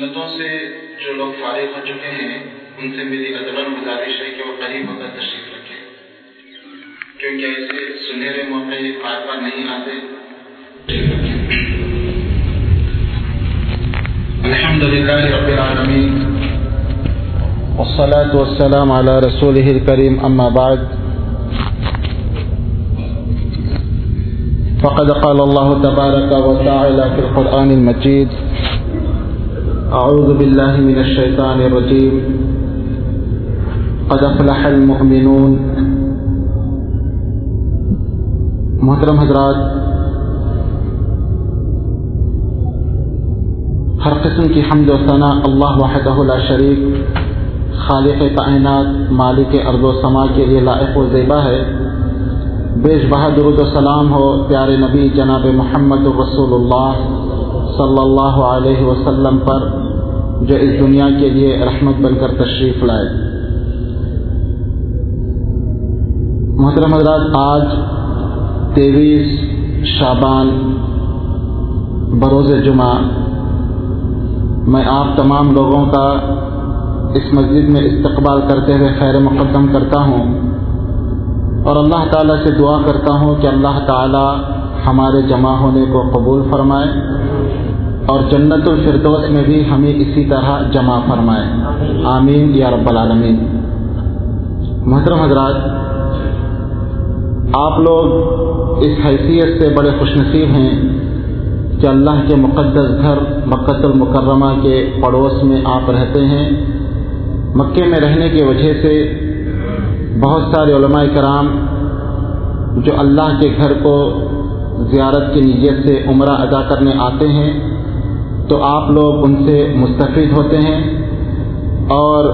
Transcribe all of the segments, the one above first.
سنتوں سے جو لوگ فارغ ہو چکے ہیں، ان سے میری ادبن گزارش ہے کہ وہ قریب ہو کر تشریف رکھے کیونکہ ایسے سنہرے موقع بار بار نہیں آتے۔ الحمد للہ رب العالمین۔ والصلاة والسلام على رسوله الكريم أما بعد۔ فقد قال الله تبارك وتعالى في القرآن المجيد أعوذ بالله من الشيطان الرجيم. قد أفلح المؤمنون. محترم حضرات، ہر قسم کی حمد و ثناء اللہ وحدہ لا شریک، خالق کائنات، مالک ارض و سما کے لیے لائق و زیبا ہے۔ بیش بہادر و سلام ہو پیارے نبی جناب محمد الرسول اللہ۔ صلی اللہ علیہ وسلم پر جو اس دنیا کے لیے رحمت بن کر تشریف لائے۔ محترم حضرات، آج تیئیس شابان بروز جمعہ، میں آپ تمام لوگوں کا اس مسجد میں استقبال کرتے ہوئے خیر مقدم کرتا ہوں۔ اور اللہ تعالیٰ سے دعا کرتا ہوں کہ اللہ تعالیٰ ہمارے جمع ہونے کو قبول فرمائے۔ اور جنت الفردوس میں بھی ہمیں اسی طرح جمع فرمائے۔ آمین یا رب العالمین۔ محترم حضرات، آپ لوگ اس حیثیت سے بڑے خوش نصیب ہیں کہ اللہ کے مقدس گھر مکت المکرمہ کے پڑوس میں آپ رہتے ہیں۔ مکے میں رہنے کی وجہ سے بہت سارے علماء کرام جو اللہ کے گھر کو زیارت کی نیت سے عمرہ ادا کرنے آتے ہیں تو آپ لوگ ان سے مستفید ہوتے ہیں اور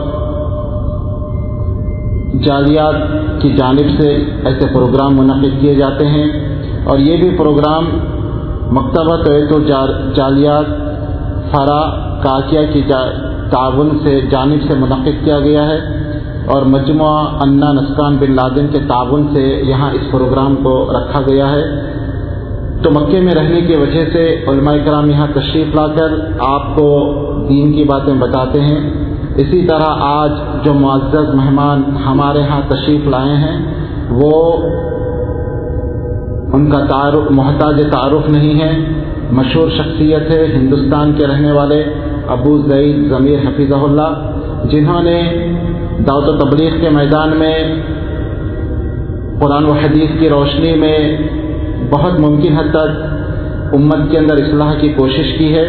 جالیات کی جانب سے ایسے پروگرام منعقد کیے جاتے ہیں اور یہ بھی پروگرام مکتبہ تو جالیات فرا کاکیا کی تعاون سے جانب سے منعقد کیا گیا ہے اور مجموعہ انا نسکان بن لادن کے تعاون سے یہاں اس پروگرام کو رکھا گیا ہے تو مکے میں رہنے کی وجہ سے علماء کرام یہاں تشریف لا کر آپ کو دین کی باتیں بتاتے ہیں۔ اسی طرح آج جو معزز مہمان ہمارے ہاں تشریف لائے ہیں، وہ ان کا تعارف، محتاج تعارف نہیں ہے۔ مشہور شخصیت ہے ہندوستان کے رہنے والے ابو زعید ضمیر حفیظ اللہ، جنہوں نے دعوت و تبلیغ کے میدان میں قرآن و حدیث کی روشنی میں بہت ممکن حد تک امت کے اندر اصلاح کی کوشش کی ہے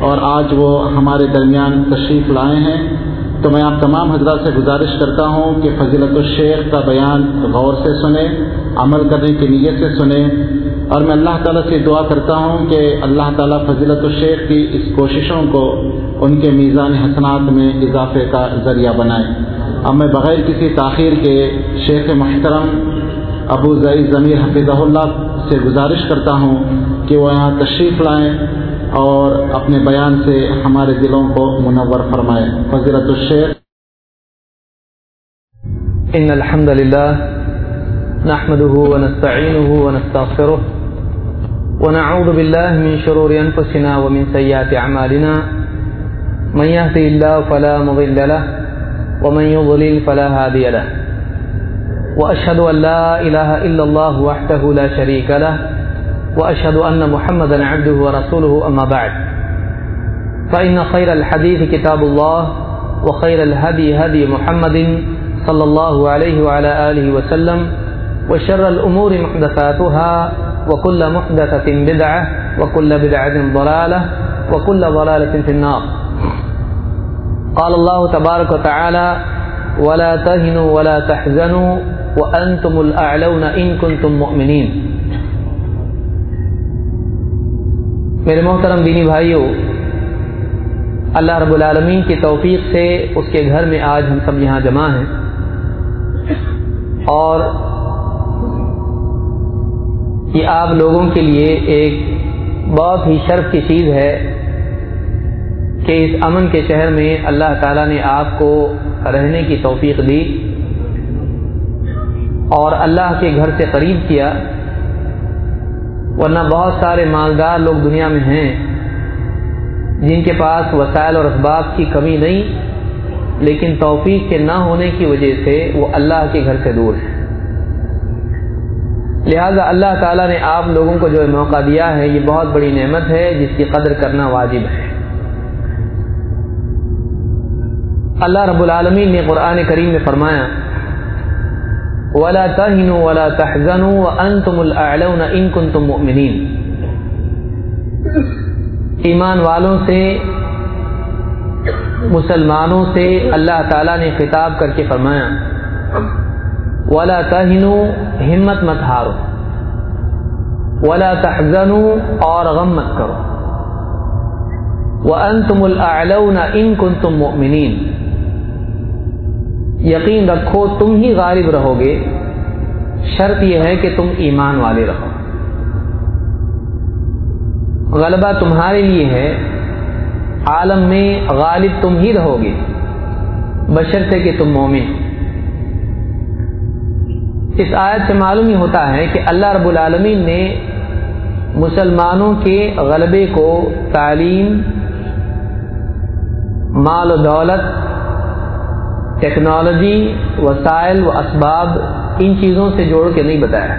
اور آج وہ ہمارے درمیان تشریف لائے ہیں۔ تو میں آپ تمام حضرات سے گزارش کرتا ہوں کہ فضیلت الشیخ کا بیان غور سے سنیں، عمل کرنے کی نیت سے سنیں۔ اور میں اللہ تعالیٰ سے دعا کرتا ہوں کہ اللہ تعالیٰ فضیلت الشیخ کی اس کوششوں کو ان کے میزان حسنات میں اضافے کا ذریعہ بنائیں اب میں بغیر کسی تاخیر کے شیخ محترم ابو ضعیع ضمیر حفیظ اللہ سے گزارش کرتا ہوں کہ وہ یہاں تشریف لائیں اور اپنے بیان سے ہمارے دلوں کو منور فرمائے۔ فضیرت الشیخ۔ ان الحمد لله نحمده ونستعينه ونستغفره ونعوذ بالله من شرور انفسنا ومن سيئات اعمالنا۔ من يهدي الله فلا مضل له، ومن يضلل فلا هادي له۔ واشهد ان لا اله الا الله وحده لا شريك له واشهد ان محمدا عبده ورسوله اما بعد. فان خير الحديث كتاب الله، وخير الهدي هدي محمد صلى الله عليه وعلى اله وسلم، وشر الامور محدثاتها، وكل محدثه بدعه وكل بدعه ضلاله وكل ضلاله في النار. قال الله تبارك وتعالى ولا تهنوا ولا تحزنوا وانتم الاعلون ان كنتم مؤمنين۔ میرے محترم دینی بھائیوں اللہ رب العالمین کی توفیق سے اس کے گھر میں آج ہم سب یہاں جمع ہیں۔ اور یہ آپ لوگوں کے لیے ایک بہت ہی شرف کی چیز ہے کہ اس امن کے شہر میں اللہ تعالیٰ نے آپ کو رہنے کی توفیق دی۔ اور اللہ کے گھر سے قریب کیا، ورنہ بہت سارے مالدار لوگ دنیا میں ہیں جن کے پاس وسائل اور اسباب کی کمی نہیں، لیکن توفیق کے نہ ہونے کی وجہ سے وہ اللہ کے گھر سے دور ہیں۔ لہذا اللہ تعالیٰ نے آپ لوگوں کو جو موقع دیا ہے، یہ بہت بڑی نعمت ہے، جس کی قدر کرنا واجب ہے۔ اللہ رب العالمین نے قرآن کریم میں فرمایا ولا تهنوا ولا تحزنوا وانتم الاعلون ان كنتم مؤمنين. ایمان والوں سے، مسلمانوں سے اللہ تعالیٰ نے خطاب کر کے فرمایا، ولا تهنوا، ہمت مت ہارو، ولا تحزنوا اور غم مت کرو وانتم الاعلون ان كنتم مؤمنين. یقین رکھو تم ہی غالب رہو گے۔ شرط یہ ہے کہ تم ایمان والے رہو۔ غلبہ تمہارے لیے ہے۔ عالم میں غالب تم ہی رہو گے۔ بشرطے کہ تم مومن۔ اس آیت سے معلوم ہی ہوتا ہے کہ اللہ رب العالمین نے مسلمانوں کے غلبے کو تعلیم، مال و دولت ٹیکنالوجی، وسائل و اسباب ان چیزوں سے جوڑ کے نہیں بتایا۔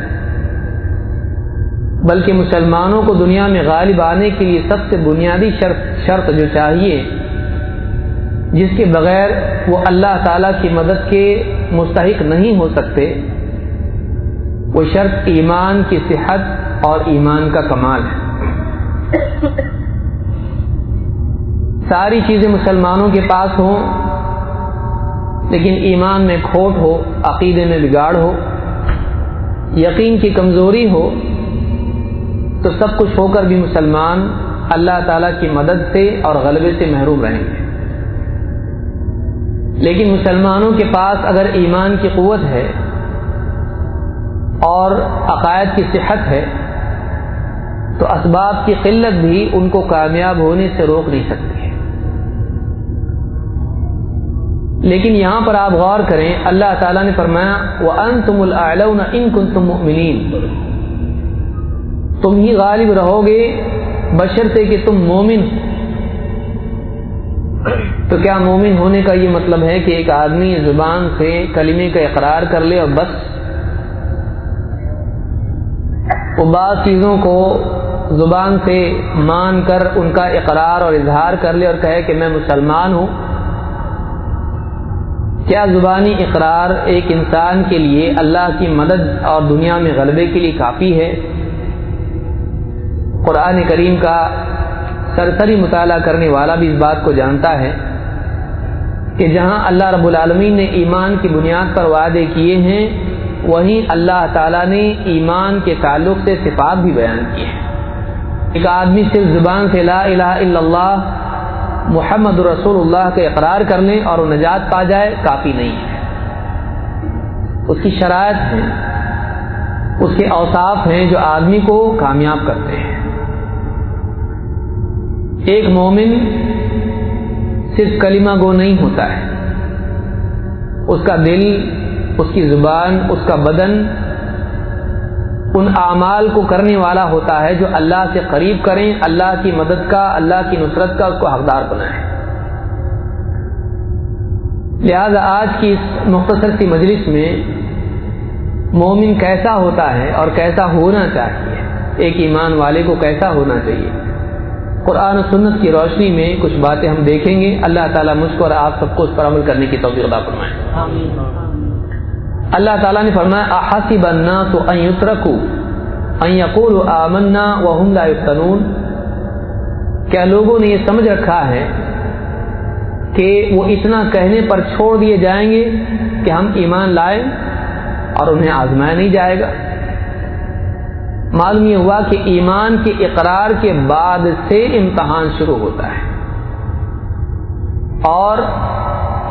بلکہ مسلمانوں کو دنیا میں غالب آنے کے لیے سب سے بنیادی شرط شرط جو چاہیے، جس کے بغیر وہ اللہ تعالی کی مدد کے مستحق نہیں ہو سکتے، وہ شرط ایمان کی صحت اور ایمان کا کمال ہے۔ ساری چیزیں مسلمانوں کے پاس ہوں لیکن ایمان میں کھوٹ ہو، عقیدے میں بگاڑ ہو، یقین کی کمزوری ہو، تو سب کچھ ہو کر بھی مسلمان اللہ تعالیٰ کی مدد سے اور غلبے سے محروم رہیں گے۔ لیکن مسلمانوں کے پاس اگر ایمان کی قوت ہے اور عقائد کی صحت ہے، تو اسباب کی قلت بھی ان کو کامیاب ہونے سے روک نہیں سکتی۔ لیکن یہاں پر آپ غور کریں، اللہ تعالیٰ نے فرمایا وہ ان تم ان کن تم تم ہی غالب رہو گے بشرطے کہ تم مومن۔ تو کیا مومن ہونے کا یہ مطلب ہے کہ ایک آدمی زبان سے کلمے کا اقرار کر لے اور بس؟ وہ بعض چیزوں کو زبان سے مان کر ان کا اقرار اور اظہار کر لے اور کہے کہ میں مسلمان ہوں۔ کیا زبانی اقرار ایک انسان کے لیے اللہ کی مدد اور دنیا میں غلبے کے لیے کافی ہے؟ قرآن کریم کا سرسری مطالعہ کرنے والا بھی اس بات کو جانتا ہے کہ جہاں اللہ رب العالمین نے ایمان کی بنیاد پر وعدے کیے ہیں، وہیں اللہ تعالیٰ نے ایمان کے تعلق سے صفات بھی بیان کیے ہیں۔ ایک آدمی صرف زبان سے لا الہ الا اللہ محمد رسول اللہ کے اقرار کر لیں اور وہ نجات پا جائے کافی نہیں ہے۔ اس کی شرائط ہے اس کے اوصاف ہیں جو آدمی کو کامیاب کرتے ہیں۔ ایک مومن صرف کلمہ گو نہیں ہوتا ہے۔ اس کا دل، اس کی زبان، اس کا بدن ان اعمال کو کرنے والا ہوتا ہے جو اللہ سے قریب کریں، اللہ کی مدد کا، اللہ کی نصرت کا، اس کو حقدار بنائیں۔ لہذا آج کی اس مختصر سی مجلس میں مومن کیسا ہوتا ہے اور کیسا ہونا چاہیے؟ ایک ایمان والے کو کیسا ہونا چاہیے؟ قرآن و سنت کی روشنی میں کچھ باتیں ہم دیکھیں گے۔ اللہ تعالیٰ مجھ کو اور آپ سب کو اس پر عمل کرنے کی توفیق عطا فرمائیں اللہ تعالیٰ نے فرمایا احاسب الناس ان يتركوا ان يقولوا آمنا وهم لا يفتنون کیا لوگوں نے یہ سمجھ رکھا ہے کہ وہ اتنا کہنے پر چھوڑ دیے جائیں گے کہ ہم ایمان لائیں اور انہیں آزمایا نہیں جائے گا؟ معلوم یہ ہوا کہ ایمان کے اقرار کے بعد سے امتحان شروع ہوتا ہے اور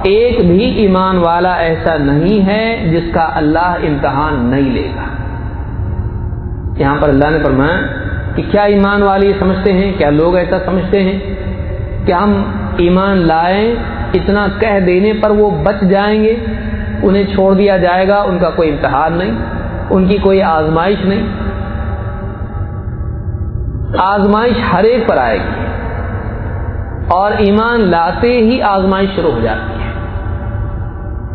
ایک بھی ایمان والا ایسا نہیں ہے جس کا اللہ امتحان نہیں لے گا۔ یہاں پر اللہ نے فرمایا کہ کیا ایمان والے یہ سمجھتے ہیں، کیا لوگ ایسا سمجھتے ہیں؟ کہ ہم ایمان لائیں اتنا کہہ دینے پر وہ بچ جائیں گے؟ انہیں چھوڑ دیا جائے گا، ان کا کوئی امتحان نہیں، ان کی کوئی آزمائش نہیں۔ آزمائش ہر ایک پر آئے گی اور ایمان لاتے ہی آزمائش شروع ہو جاتی ہے۔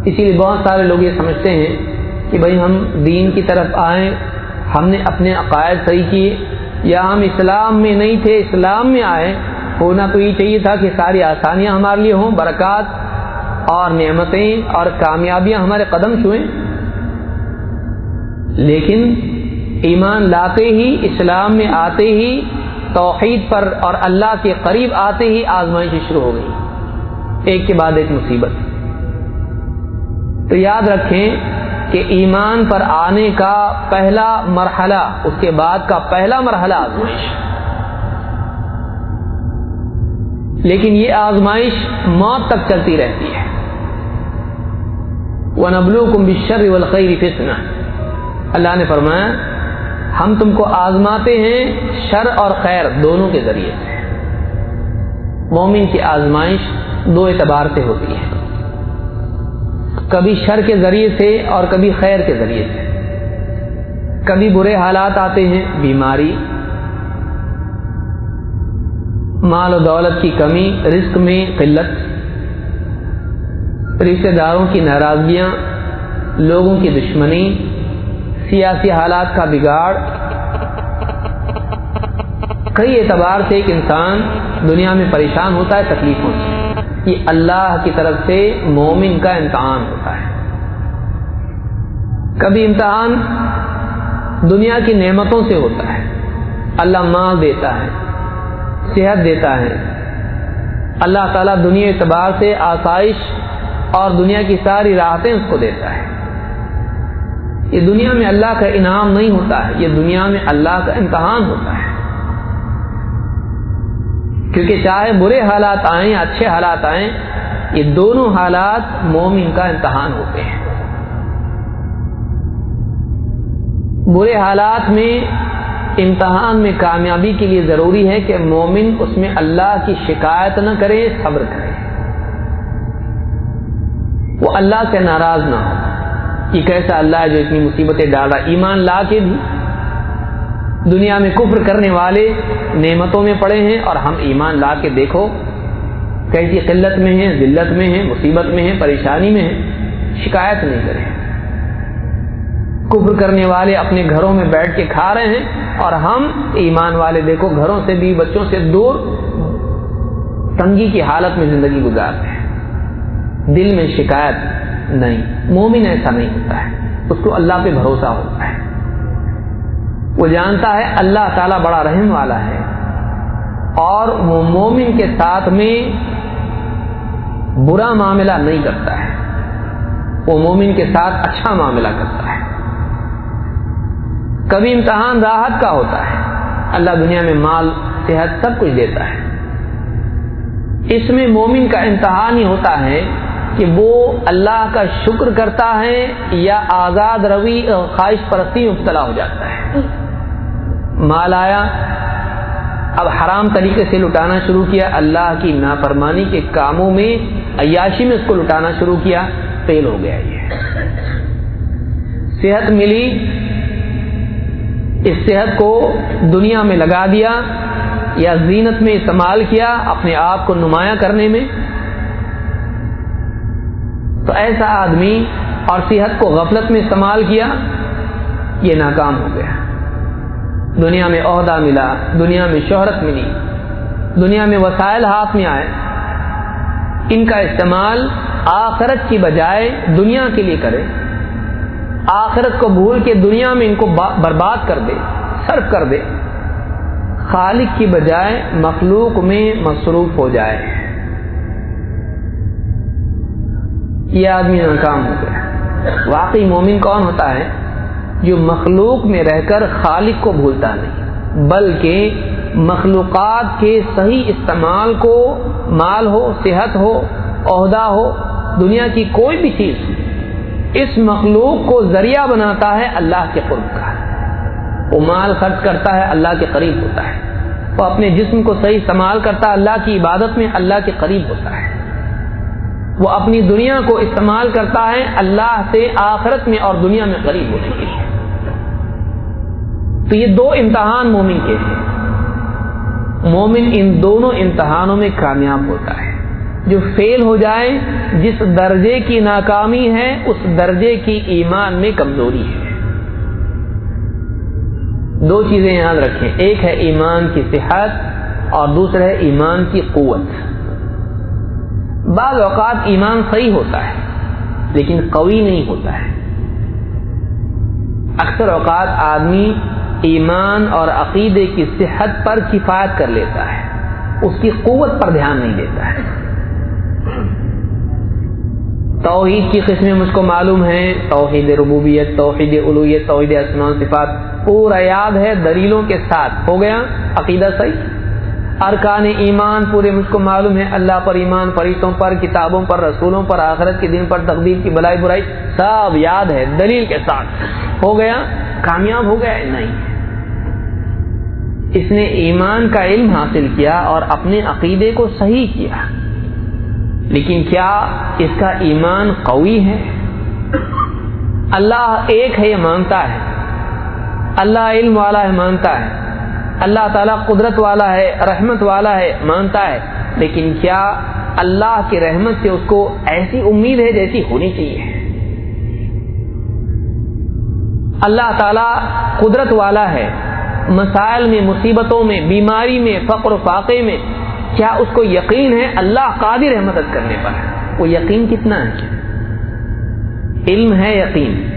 اسی لیے بہت سارے لوگ یہ سمجھتے ہیں کہ بھائی ہم دین کی طرف آئیں، ہم نے اپنے عقائد صحیح کیے، یا ہم اسلام میں نہیں تھے، اسلام میں آئے، ہونا تو یہ چاہیے تھا کہ ساری آسانیاں ہمارے لیے ہوں، برکات اور نعمتیں اور کامیابیاں ہمارے قدم چھوئیں۔ لیکن ایمان لاتے ہی، اسلام میں آتے ہی، توحید پر اور اللہ کے قریب آتے ہی آزمائش شروع ہو گئی ایک کے بعد ایک مصیبت۔ تو یاد رکھیں کہ ایمان پر آنے کا پہلا مرحلہ، اس کے بعد کا پہلا مرحلہ آزمائش۔ لیکن یہ آزمائش موت تک چلتی رہتی ہے۔ وہ نبلو کم بشر والخیر اللہ نے فرمایا، ہم تم کو آزماتے ہیں شر اور خیر دونوں کے ذریعے سے۔ مومن کی آزمائش دو اعتبار سے ہوتی ہے۔ کبھی شر کے ذریعے سے اور کبھی خیر کے ذریعے سے۔ کبھی برے حالات آتے ہیں، بیماری، مال و دولت کی کمی، رزق میں قلت رشتے داروں کی ناراضگیاں، لوگوں کی دشمنی، سیاسی حالات کا بگاڑ۔ کئی اعتبار سے ایک انسان دنیا میں پریشان ہوتا ہے تکلیفوں سے یہ اللہ کی طرف سے مومن کا امتحان ہوتا ہے۔ کبھی امتحان دنیا کی نعمتوں سے ہوتا ہے۔ اللہ ماں دیتا ہے، صحت دیتا ہے۔ اللہ تعالیٰ دنیا اعتبار سے آسائش اور دنیا کی ساری راحتیں اس کو دیتا ہے۔ یہ دنیا میں اللہ کا انعام نہیں ہوتا ہے، یہ دنیا میں اللہ کا امتحان ہوتا ہے۔ کیونکہ چاہے برے حالات آئیں یا اچھے حالات آئیں، یہ دونوں حالات مومن کا امتحان ہوتے ہیں۔ برے حالات میں امتحان میں کامیابی کے لیے ضروری ہے کہ مومن اس میں اللہ کی شکایت نہ کرے، صبر کرے۔ وہ اللہ سے ناراض نہ ہو۔ کہ کیسا اللہ ہے جو اتنی مصیبتیں ڈال رہا ایمان لا کے بھی دنیا میں کفر کرنے والے نعمتوں میں پڑے ہیں اور ہم ایمان لا کے دیکھو کیسی قلت میں ہیں، ذلت میں ہیں، مصیبت میں ہیں، پریشانی میں ہیں، شکایت نہیں کریں۔ کفر کرنے والے اپنے گھروں میں بیٹھ کے کھا رہے ہیں اور ہم ایمان والے دیکھو گھروں سے بھی، بچوں سے دور تنگی کی حالت میں زندگی گزارتے ہیں۔ دل میں شکایت نہیں، مومن ایسا نہیں ہوتا ہے۔ اس کو اللہ پہ بھروسہ ہوتا ہے۔ وہ جانتا ہے اللہ تعالیٰ بڑا رحم والا ہے اور وہ مومن کے ساتھ میں برا معاملہ نہیں کرتا ہے۔ وہ مومن کے ساتھ اچھا معاملہ کرتا ہے۔ کبھی امتحان راحت کا ہوتا ہے۔ اللہ دنیا میں مال، صحت سب کچھ دیتا ہے۔ اس میں مومن کا امتحان ہی ہوتا ہے کہ وہ اللہ کا شکر کرتا ہے یا آزاد روی، خواہش پرستی مبتلا ہو جاتا ہے۔ مال آیا، اب حرام طریقے سے لٹانا شروع کیا، اللہ کی نافرمانی کے کاموں میں عیاشی میں اس کو لٹانا شروع کیا، فیل ہو گیا یہ۔ صحت ملی، اس صحت کو دنیا میں لگا دیا یا زینت میں استعمال کیا اپنے آپ کو نمایاں کرنے میں۔ تو ایسا آدمی اور صحت کو غفلت میں استعمال کیا، یہ ناکام ہو گیا۔ دنیا میں عہدہ ملا، دنیا میں شہرت ملی، دنیا میں وسائل ہاتھ میں آئے۔ ان کا استعمال آخرت کی بجائے دنیا کے لیے کرے۔ آخرت کو بھول کے دنیا میں ان کو برباد کر دے، صرف کر دے۔ خالق کی بجائے مخلوق میں مصروف ہو جائے۔ یہ آدمی ناکام ہو گیا۔ واقعی مومن کون ہوتا ہے؟ جو مخلوق میں رہ کر خالق کو بھولتا نہیں، بلکہ مخلوقات کے صحیح استعمال کو مال ہو، صحت ہو، عہدہ ہو، دنیا کی کوئی بھی چیز اس مخلوق کو ذریعہ بناتا ہے اللہ کے قرب کا۔ وہ مال خرچ کرتا ہے اللہ کے قریب ہوتا ہے۔ وہ اپنے جسم کو صحیح استعمال کرتا ہے اللہ کی عبادت میں اللہ کے قریب ہوتا ہے۔ وہ اپنی دنیا کو استعمال کرتا ہے اللہ سے آخرت میں اور دنیا میں قریب ہونے کے لیے۔ تو یہ دو امتحان مومن کے ہیں۔ مومن ان دونوں امتحانوں میں کامیاب ہوتا ہے۔ جو فیل ہو جائے، جس درجے کی ناکامی ہے، اس درجے کی ایمان میں کمزوری ہے۔ دو چیزیں یاد رکھیں۔ ایک ہے ایمان کی صحت اور دوسرا ہے ایمان کی قوت۔ بعض اوقات ایمان صحیح ہوتا ہے، لیکن قوی نہیں ہوتا ہے۔ اکثر اوقات آدمی ایمان اور عقیدے کی صحت پر کفایت کر لیتا ہے۔ اس کی قوت پر دھیان نہیں دیتا ہے۔ توحید کی قسمیں مجھ کو معلوم ہیں۔ توحید ربوبیت، توحید الویت توحید اسمان صفات۔ پورا یاد ہے دلیلوں کے ساتھ۔ ہو گیا عقیدہ صحیح؟ ارکان ایمان پورے مجھ کو معلوم ہے، اللہ پر ایمان، فرشتوں پر، کتابوں پر، رسولوں پر، آخرت کے دن پر، تقدیر کی بلائی برائی، سب یاد ہے، دلیل کے ساتھ۔ ہو گیا؟ کامیاب ہو گیا نہیں۔ اس نے ایمان کا علم حاصل کیا اور اپنے عقیدے کو صحیح کیا۔ لیکن کیا اس کا ایمان قوی ہے؟ اللہ ایک ہے، یہ مانتا ہے۔ اللہ علم والا ہے، مانتا ہے۔ اللہ تعالیٰ قدرت والا ہے، رحمت والا ہے، مانتا ہے۔ لیکن کیا اللہ کی رحمت سے اس کو ایسی امید ہے جیسی ہونی چاہیے؟ اللہ تعالیٰ قدرت والا ہے۔ مسائل میں، مصیبتوں میں، بیماری میں، فقر و فاقے میں۔ کیا اس کو یقین ہے اللہ قادر ہے مدد کرنے پر؟ وہ یقین کتنا ہے؟ علم ہے یقین،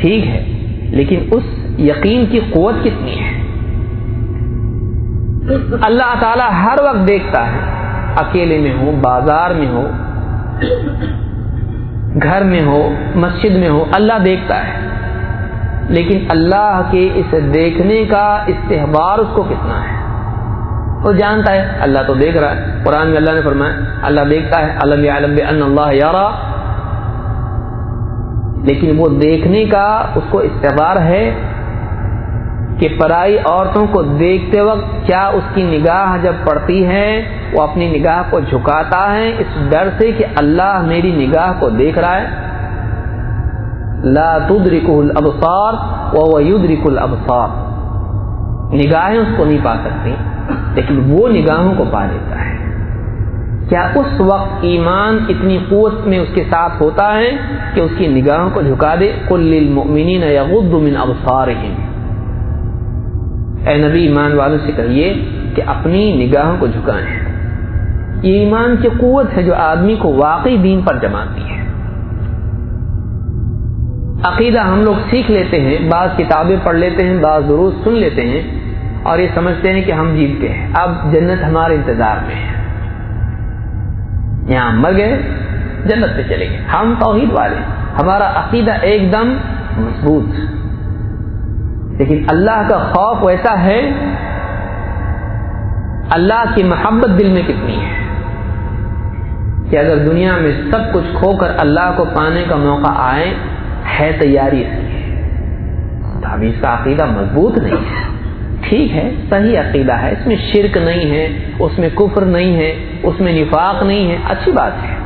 ٹھیک ہے، لیکن اس یقین کی قوت کتنی ہے؟ اللہ تعالی ہر وقت دیکھتا ہے، اکیلے میں ہو، بازار میں ہو، گھر میں ہو، مسجد میں ہو، اللہ دیکھتا ہے۔ لیکن اللہ کے اس دیکھنے کا استحبار اس کو کتنا ہے؟ وہ جانتا ہے، اللہ تو دیکھ رہا ہے۔ قرآن میں اللہ نے فرمایا، اللہ دیکھتا ہے علم اللہ یارا لیکن وہ دیکھنے کا اس کو استحبار ہے کہ پرائی عورتوں کو دیکھتے وقت کیا اس کی نگاہ جب پڑتی ہے، وہ اپنی نگاہ کو جھکاتا ہے، اس ڈر سے کہ اللہ میری نگاہ کو دیکھ رہا ہے؟ لا تدرک الابصار وهو يدرك الابصار۔ نگاہیں اس کو نہیں پا سکتی، لیکن وہ نگاہوں کو پا لیتا ہے۔ کیا اس وقت ایمان اتنی قوت میں اس کے ساتھ ہوتا ہے کہ اس کی نگاہوں کو جھکا دے؟ قل للمؤمنین یغضوا من ابصارهم اے نبی، ایمان والوں سے کہیے کہ اپنی نگاہوں کو جھکائیں یہ ایمان کی قوت ہے جو آدمی کو واقعی دین پر جماتی ہے۔ عقیدہ ہم لوگ سیکھ لیتے ہیں، بعض کتابیں پڑھ لیتے ہیں، بعض ضرور سن لیتے ہیں اور یہ سمجھتے ہیں کہ ہم جیت گئے اب جنت ہمارے انتظار میں ہے۔ یہاں مر گئے، جنت پہ چلے گئے۔ ہم توحید والے ہمارا عقیدہ ایک دم مضبوط۔ لیکن اللہ کا خوف ویسا ہے، اللہ کی محبت دل میں کتنی ہے کہ اگر دنیا میں سب کچھ کھو کر اللہ کو پانے کا موقع آئے، ہے تیاری اس کی۔ اس کا عقیدہ مضبوط نہیں ہے۔ ٹھیک ہے، صحیح عقیدہ ہے، اس میں شرک نہیں ہے، اس میں کفر نہیں ہے، اس میں نفاق نہیں ہے۔ اچھی بات ہے۔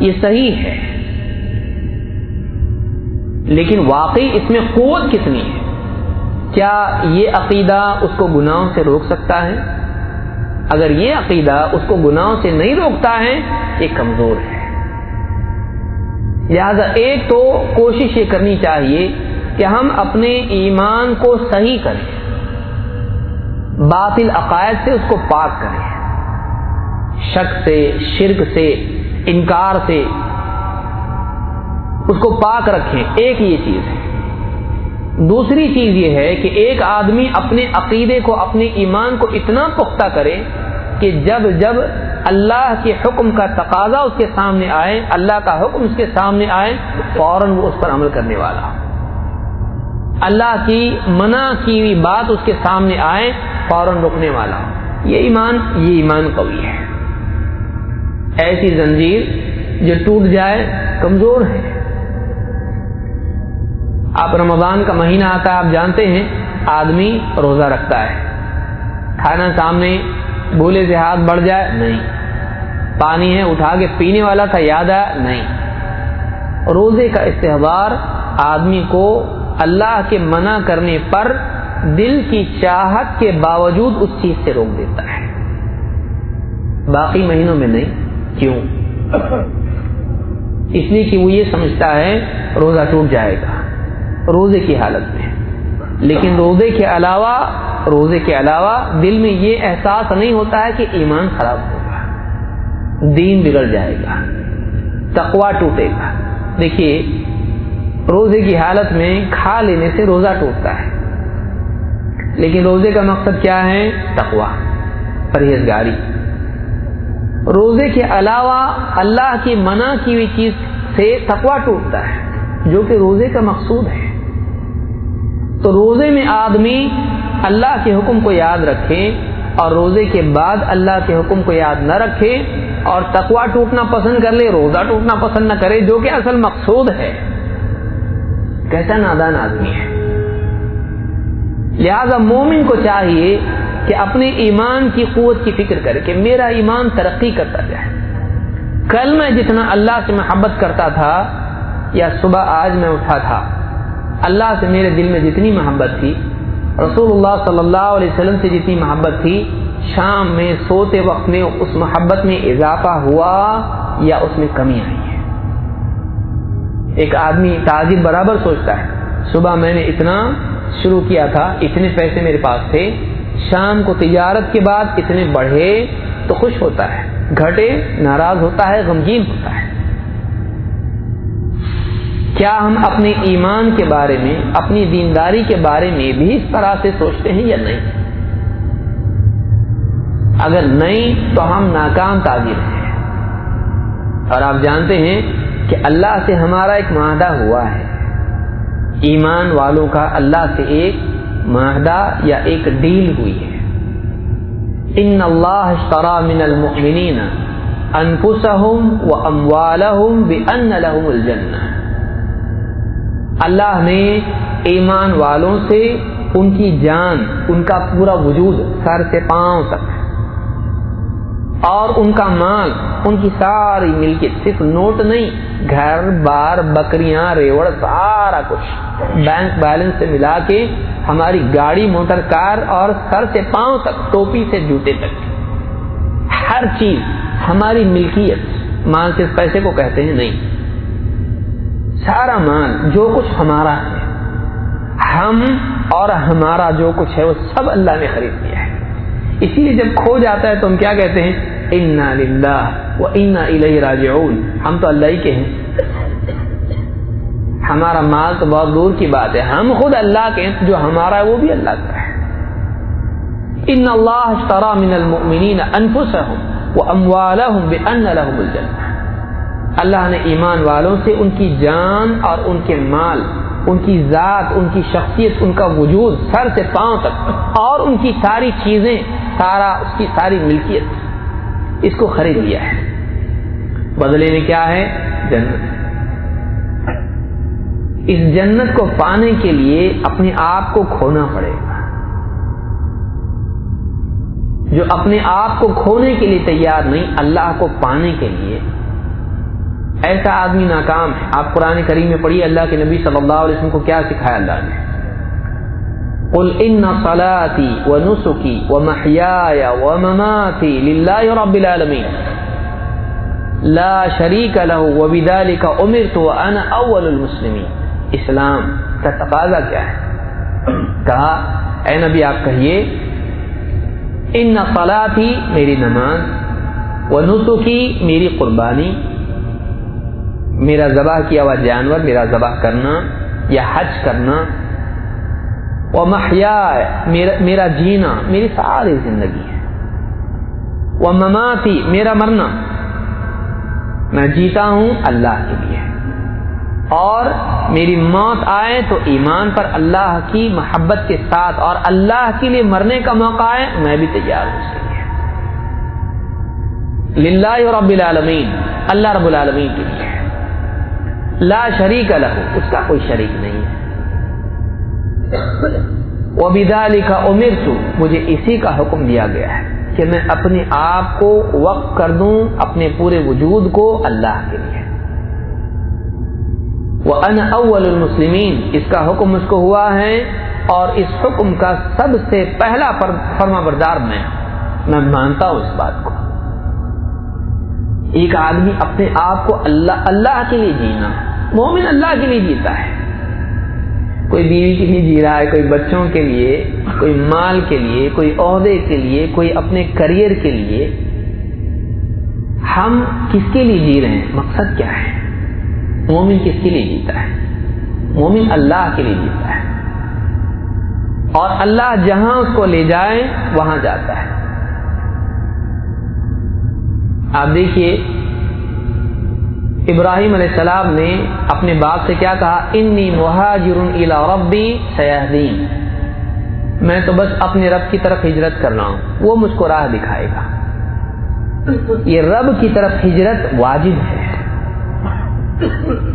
یہ صحیح ہے۔ لیکن واقعی اس میں قوت کتنی ہے؟ کیا یہ عقیدہ اس کو گناہوں سے روک سکتا ہے؟ اگر یہ عقیدہ اس کو گناہوں سے نہیں روکتا ہے، یہ کمزور ہے۔ لہذا ایک تو کوشش یہ کرنی چاہیے کہ ہم اپنے ایمان کو صحیح کریں۔ باطل عقائد سے اس کو پاک کریں۔ شک سے، شرک سے، انکار سے اس کو پاک رکھیں۔ ایک یہ چیز ہے۔ دوسری چیز یہ ہے کہ ایک آدمی اپنے عقیدے کو، اپنے ایمان کو اتنا پختہ کرے کہ جب جب اللہ کے حکم کا تقاضا اس کے سامنے آئے، اللہ کا حکم اس کے سامنے آئے، فوراً وہ اس پر عمل کرنے والا۔ اللہ کی منع کی ہوئی بات اس کے سامنے آئے، فوراً رکنے والا۔ یہ ایمان یہ ایمان قوی ہے۔ ایسی زنجیر جو ٹوٹ جائے، کمزور ہے۔ آپ رمضان کا مہینہ آتا ہے، آپ جانتے ہیں، آدمی روزہ رکھتا ہے۔ کھانا سامنے بھولے سے ہاتھ بڑھ جائے، نہیں۔ پانی ہے، اٹھا کے پینے والا تھا، یاد آیا؟ نہیں۔ روزے کا استہبار آدمی کو اللہ کے منع کرنے پر دل کی چاہت کے باوجود اس چیز سے روک دیتا ہے۔ باقی مہینوں میں نہیں، کیوں؟ اس لیے کہ وہ یہ سمجھتا ہے، روزہ ٹوٹ جائے گا۔ روزے کی حالت میں۔ لیکن روزے کے علاوہ، روزے کے علاوہ دل میں یہ احساس نہیں ہوتا ہے کہ ایمان خراب ہوگا۔ دین بگڑ جائے گا۔ تقوا ٹوٹے گا۔ دیکھیے، روزے کی حالت میں کھا لینے سے روزہ ٹوٹتا ہے۔ لیکن روزے کا مقصد کیا ہے؟ تقوا پرہیزگاری۔ روزے کے علاوہ اللہ کی منع کی ہوئی چیز سے تقوا ٹوٹتا ہے، جو کہ روزے کا مقصود ہے۔ تو روزے میں آدمی اللہ کے حکم کو یاد رکھے اور روزے کے بعد اللہ کے حکم کو یاد نہ رکھے اور تقوا ٹوٹنا پسند کر لے، روزہ ٹوٹنا پسند نہ کرے، جو کہ اصل مقصود ہے۔ کیسا نادان آدمی ہے؟ لہذا مومن کو چاہیے کہ اپنے ایمان کی قوت کی فکر کرے کہ میرا ایمان ترقی کرتا جائے۔ کل میں جتنا اللہ سے محبت کرتا تھا یا صبح آج میں اٹھا تھا اللہ سے میرے دل میں جتنی محبت تھی، رسول اللہ صلی اللہ علیہ وسلم سے جتنی محبت تھی، شام میں سوتے وقت میں اس محبت میں اضافہ ہوا یا اس میں کمی آئی ہے؟ ایک آدمی تاجر برابر سوچتا ہے، صبح میں نے اتنا شروع کیا تھا، اتنے پیسے میرے پاس تھے، شام کو تجارت کے بعد اتنے بڑھے تو خوش ہوتا ہے، گھٹے، ناراض ہوتا ہے، غمگین ہوتا ہے۔ کیا ہم اپنے ایمان کے بارے میں، اپنی دینداری کے بارے میں بھی اس طرح سے سوچتے ہیں یا نہیں؟ اگر نہیں تو ہم ناکام تاجر ہیں۔ اور آپ جانتے ہیں کہ اللہ سے ہمارا ایک معاہدہ ہوا ہے۔ ایمان والوں کا اللہ سے ایک معاہدہ یا ایک ڈیل ہوئی ہے۔ ان اللہ اشترى من المؤمنین انفسهم واموالهم بان لهم الجنہ۔ اللہ نے ایمان والوں سے ان کی جان، ان کا پورا وجود سر سے پاؤں تک اور ان کا مال، ان کی ساری ملکیت صرف نوٹ نہیں، گھر، بار، بکریاں، ریوڑ، سارا کچھ بینک بیلنس سے ملا کے ہماری گاڑی، موٹر کار اور سر سے پاؤں تک، ٹوپی سے جوتے تک۔ ہر چیز ہماری ملکیت، مال سے پیسے کو کہتے ہیں نہیں۔ سارا مال جو کچھ ہمارا ہے، ہم اور ہمارا جو کچھ ہے، وہ سب اللہ نے خرید لیا ہے۔ اسی لیے جب کھو جاتا ہے تو ہم کیا کہتے ہیں؟ انا للہ و انا الیہ راجعون ہم تو اللہ ہی کے ہیں۔ ہمارا مال تو بہت دور کی بات ہے۔ ہم خود اللہ کے ہیں، جو ہمارا ہے، وہ بھی اللہ کا ہے۔ ان اللہ اشترى من المؤمنین انفسهم واموالهم بان لهم الجنہ اللہ نے ایمان والوں سے ان کی جان اور ان کے مال، ان کی ذات، ان کی شخصیت، ان کا وجود سر سے پاؤں تک اور ان کی ساری چیزیں، سارا، اس کی ساری ملکیت اس کو خرید لیا ہے۔ بدلے میں کیا ہے؟ جنت۔ اس جنت کو پانے کے لیے اپنے آپ کو کھونا پڑے گا۔ جو اپنے آپ کو کھونے کے لیے تیار نہیں، اللہ کو پانے کے لیے ایسا آدمی ناکام ہے۔ آپ قرآن کریم میں پڑھیے، اللہ کے نبی صلی اللہ علیہ وسلم کو کیا سکھایا اللہ نے؟ قل ان صلاتي ونسكي ومحياي ومماتي لله رب العالمين. لا شريك له وبذلك امرت وانا اول المسلمين. اسلام کا تقاضا کیا ہے؟ کہا، اے نبی، آپ کہیے، ان صلاتي میری نماز، ونسكي میری قربانی میرا ذبح کیا ہوا جانور، میرا ذبح کرنا یا حج کرنا۔ وہ محیا، میرا میرا جینا، میری ساری زندگی ہے۔ وہ مماتی، میرا مرنا۔ میں جیتا ہوں اللہ کے لیے۔ اور میری موت آئے تو ایمان پر اللہ کی محبت کے ساتھ اور اللہ کے لیے مرنے کا موقع آئے، میں بھی تیار ہوں اس کے لیے۔ للہ رب العالمین، اللہ رب العالمین کے لیے۔ لا شریک لہو اس کا کوئی شریک نہیں ہے۔ وہ بدا لکھا امیر مجھے اسی کا حکم دیا گیا ہے کہ میں اپنے آپ کو وقف کر دوں، اپنے پورے وجود کو اللہ کے لیے۔ وہ ان اول المسلمین اس کا حکم اس کو ہوا ہے اور اس حکم کا سب سے پہلا فرما بردار میں میں مانتا ہوں اس بات کو۔ ایک آدمی اپنے آپ کو اللہ اللہ کے لیے جینا، مومن اللہ کے لیے جیتا ہے۔ کوئی بیوی کے لیے جی رہا ہے، کوئی بچوں کے لیے، کوئی مال کے لیے، کوئی عہدے کے لیے، کوئی اپنے کریئر کے لیے۔ ہم کس کے لیے جی رہے ہیں؟ مقصد کیا ہے؟ مومن کس کے لیے جیتا ہے؟ مومن اللہ کے لیے جیتا ہے۔ اور اللہ جہاں اس کو لے جائے، وہاں جاتا ہے۔ آپ دیکھیے، ابراہیم علیہ السلام نے اپنے باپ سے کیا کہا؟ انی مہاجر ربی سیاحدین میں تو بس اپنے رب کی طرف ہجرت کر رہا ہوں۔ وہ مجھ کو راہ دکھائے گا۔ یہ رب کی طرف ہجرت واجب ہے۔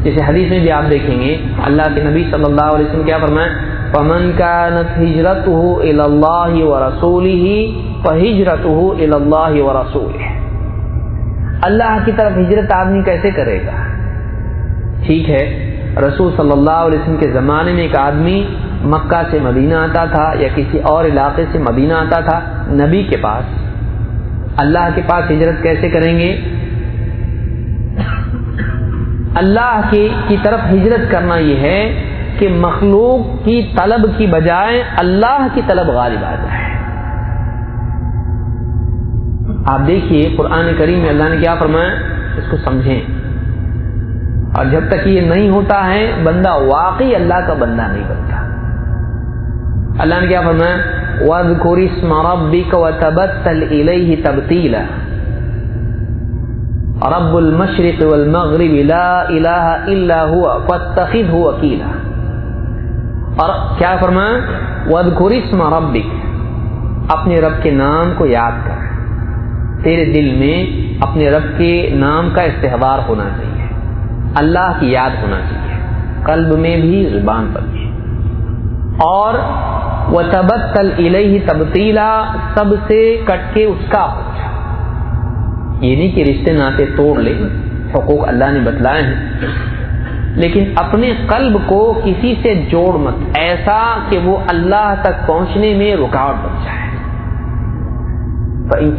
جیسے حدیث میں بھی آپ دیکھیں گے، اللہ کے نبی صلی اللہ علیہ وسلم کیا فرمائے؟ پمن کا نت ہجرت ہو اللہ و رسول ہی ہجرت ہو اللہ و رسول اللہ کی طرف ہجرت آدمی کیسے کرے گا؟ ٹھیک ہے، رسول صلی اللہ علیہ وسلم کے زمانے میں ایک آدمی مکہ سے مدینہ آتا تھا یا کسی اور علاقے سے مدینہ آتا تھا، نبی کے پاس۔ اللہ کے پاس ہجرت کیسے کریں گے؟ اللہ کی کی طرف ہجرت کرنا یہ ہے کہ مخلوق کی طلب کی بجائے اللہ کی طلب غالب آ جائے۔ آپ دیکھیے قرآن کریم میں اللہ نے کیا فرمایا؟ اس کو سمجھیں۔ اور جب تک یہ نہیں ہوتا ہے، بندہ واقعی اللہ کا بندہ نہیں بنتا۔ اللہ نے کیا فرمایا؟ وَذْكُرِ اسْمَ رب المشرق والمغرب لا الہ الا ہوا فاتخذه وکیلا اور کیا فرمایا؟ وَذْكُرِ اسْمَ رَبِّكَ۔ اپنے رب کے نام کو یاد کر۔ تیرے دل میں اپنے رب کے نام کا استحبار ہونا چاہیے، اللہ کی یاد ہونا چاہیے، قلب میں بھی زبان پر بھی۔ اور وہ تبتل الہی تبدیلا سب سے کٹ کے اس کا ہو یہ نہیں کہ رشتے ناطے توڑ لے، حقوق اللہ نے بتلائے ہیں، لیکن اپنے قلب کو کسی سے جوڑ مت، ایسا کہ وہ اللہ تک پہنچنے میں رکاوٹ بن جائے۔ ان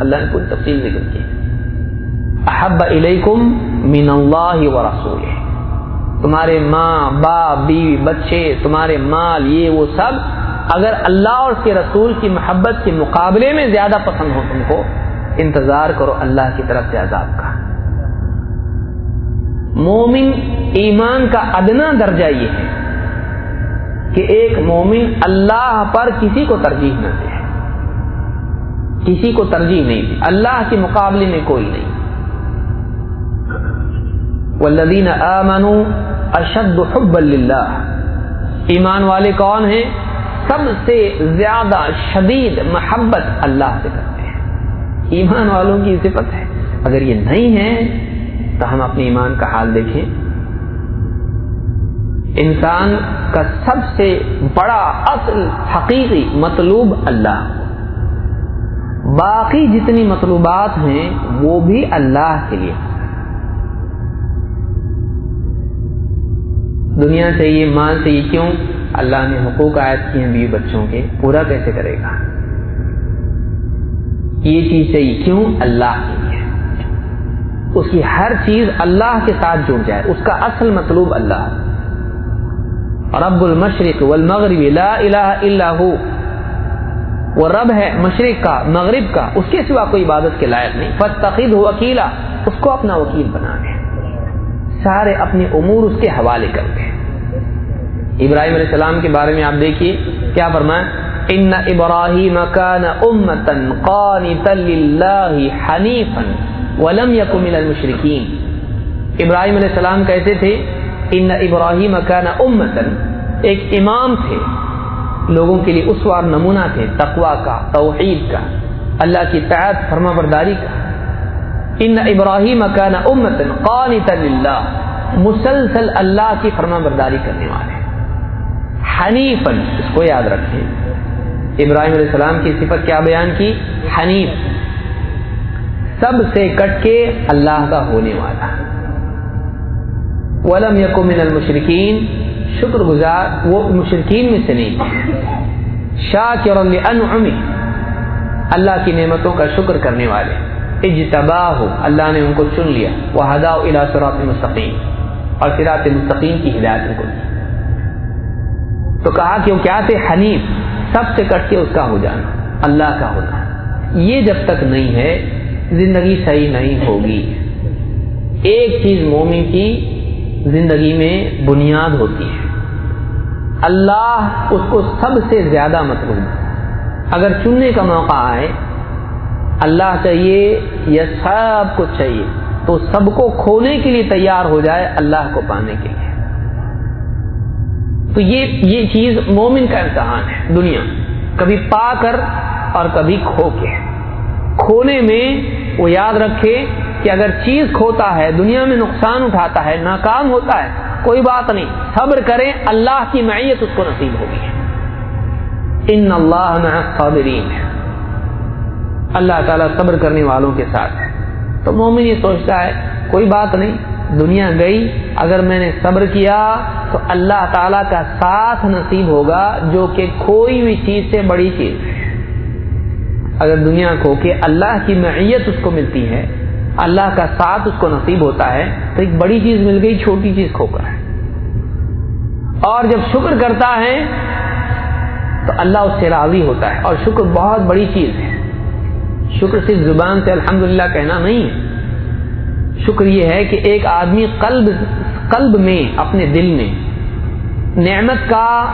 اللہ نے تفصیل ذکر کی احب علیکم من اللہ و رسول تمہارے ماں، باپ، بیوی، بچے، تمہارے مال، یہ وہ سب اگر اللہ اور اس کے رسول کی محبت کے مقابلے میں زیادہ پسند ہو تم کو، انتظار کرو اللہ کی طرف سے عذاب کا۔ مومن ایمان کا ادنا درجہ یہ ہے۔ کہ ایک مومن اللہ پر کسی کو ترجیح نہ دے۔ کسی کو ترجیح نہیں دی اللہ کے مقابلے میں کوئی نہیں۔ والذین آمنوا اشد حب اللہ ایمان والے کون ہیں؟ سب سے زیادہ شدید محبت اللہ سے کرتے ہیں۔ ایمان والوں کی صفت ہے۔ اگر یہ نہیں ہے، تو ہم اپنے ایمان کا حال دیکھیں۔ انسان کا سب سے بڑا اصل حقیقی مطلوب اللہ باقی جتنی مطلوبات ہیں، وہ بھی اللہ کے لیے۔ دنیا سے چاہیے مال چاہیے کیوں؟ اللہ نے حقوق عائد کیے ہیں بیوی بچوں کے، پورا کیسے کرے گا؟ یہ چیز چاہیے کیوں؟ اللہ کے لیے۔ اس کی ہر چیز اللہ کے ساتھ جڑ جائے، اس کا اصل مطلوب اللہ۔ رب المشرق والمغرب لا الہ الا ہو۔ وہ رب ہے مشرق کا، مغرب کا، اس کے سوا کوئی عبادت کے لائق نہیں۔ فتقید ہو اکیلا اس کو اپنا وکیل بنا دے سارے اپنے امور اس کے حوالے کر دیں۔ ابراہیم علیہ السلام کے بارے میں آپ دیکھیے، کیا فرمائیں ان ابراہیم کان امتا قانتا للہ حنیفا ولم یکن من المشرکین۔ ابراہیم علیہ السلام کہتے تھے ان ابراہیم کان امتا ایک امام تھے۔ لوگوں کے لیے اسوار نمونہ تھے۔ تقوا کا، توحید کا۔ اللہ کی تعت فرما برداری کا۔ ان ابراہیم کان امتا قانتا للہ۔ مسلسل اللہ کی فرما برداری کرنے والے۔ حنیفن اس کو یاد رکھیں۔ ابراہیم علیہ السلام کی صفت کیا بیان کی؟ حنیف۔ سب سے کٹ کے اللہ کا ہونے والا۔ ولم یکو من المشرقین شکر گزار، وہ مشرقین میں سے نہیں۔ شاکر لانعمه اللہ کی نعمتوں کا شکر کرنے والے۔ اجتباہ اللہ نے ان کو چن لیا۔ وہ ہدا الا صراط مستقیم اور صراط مستقیم کی ہدایت ان کو دی۔ تو کہا کہ وہ کیا تھے؟ حنیف۔ سب سے کٹ کے اس کا ہو جانا۔ اللہ کا ہونا۔ یہ جب تک نہیں ہے، زندگی صحیح نہیں ہوگی۔ ایک چیز مومن کی زندگی میں بنیاد ہوتی ہے۔ اللہ اس کو سب سے زیادہ مطلوب اگر چننے کا موقع آئے، اللہ چاہیے یا سب کچھ چاہیے، تو سب کو کھونے کے لیے تیار ہو جائے اللہ کو پانے کے لیے۔ تو یہ یہ چیز مومن کا امتحان ہے دنیا۔ کبھی پا کر اور کبھی کھو کے۔ کھونے میں وہ یاد رکھے کہ اگر چیز کھوتا ہے، دنیا میں نقصان اٹھاتا ہے، ناکام ہوتا ہے، کوئی بات نہیں۔ صبر کریں، اللہ کی معیت اس کو نصیب ہوگی۔ ان اللہ صابرین ہے اللہ تعالیٰ صبر کرنے والوں کے ساتھ ہے۔ تو مومن یہ سوچتا ہے، کوئی بات نہیں، دنیا گئی، اگر میں نے صبر کیا تو اللہ تعالیٰ کا ساتھ نصیب ہوگا، جو کہ کوئی بھی چیز سے بڑی چیز ہے۔ اگر دنیا کو کہ اللہ کی معیت اس کو ملتی ہے اللہ کا ساتھ اس کو نصیب ہوتا ہے، تو ایک بڑی چیز مل گئی، چھوٹی چیز کھو کر اور جب شکر کرتا ہے، تو اللہ اس سے راضی ہوتا ہے۔ اور شکر بہت بڑی چیز ہے۔ شکر صرف زبان سے الحمدللہ کہنا نہیں۔ ہے شکر یہ ہے کہ ایک آدمی قلب قلب میں، اپنے دل میں نعمت کا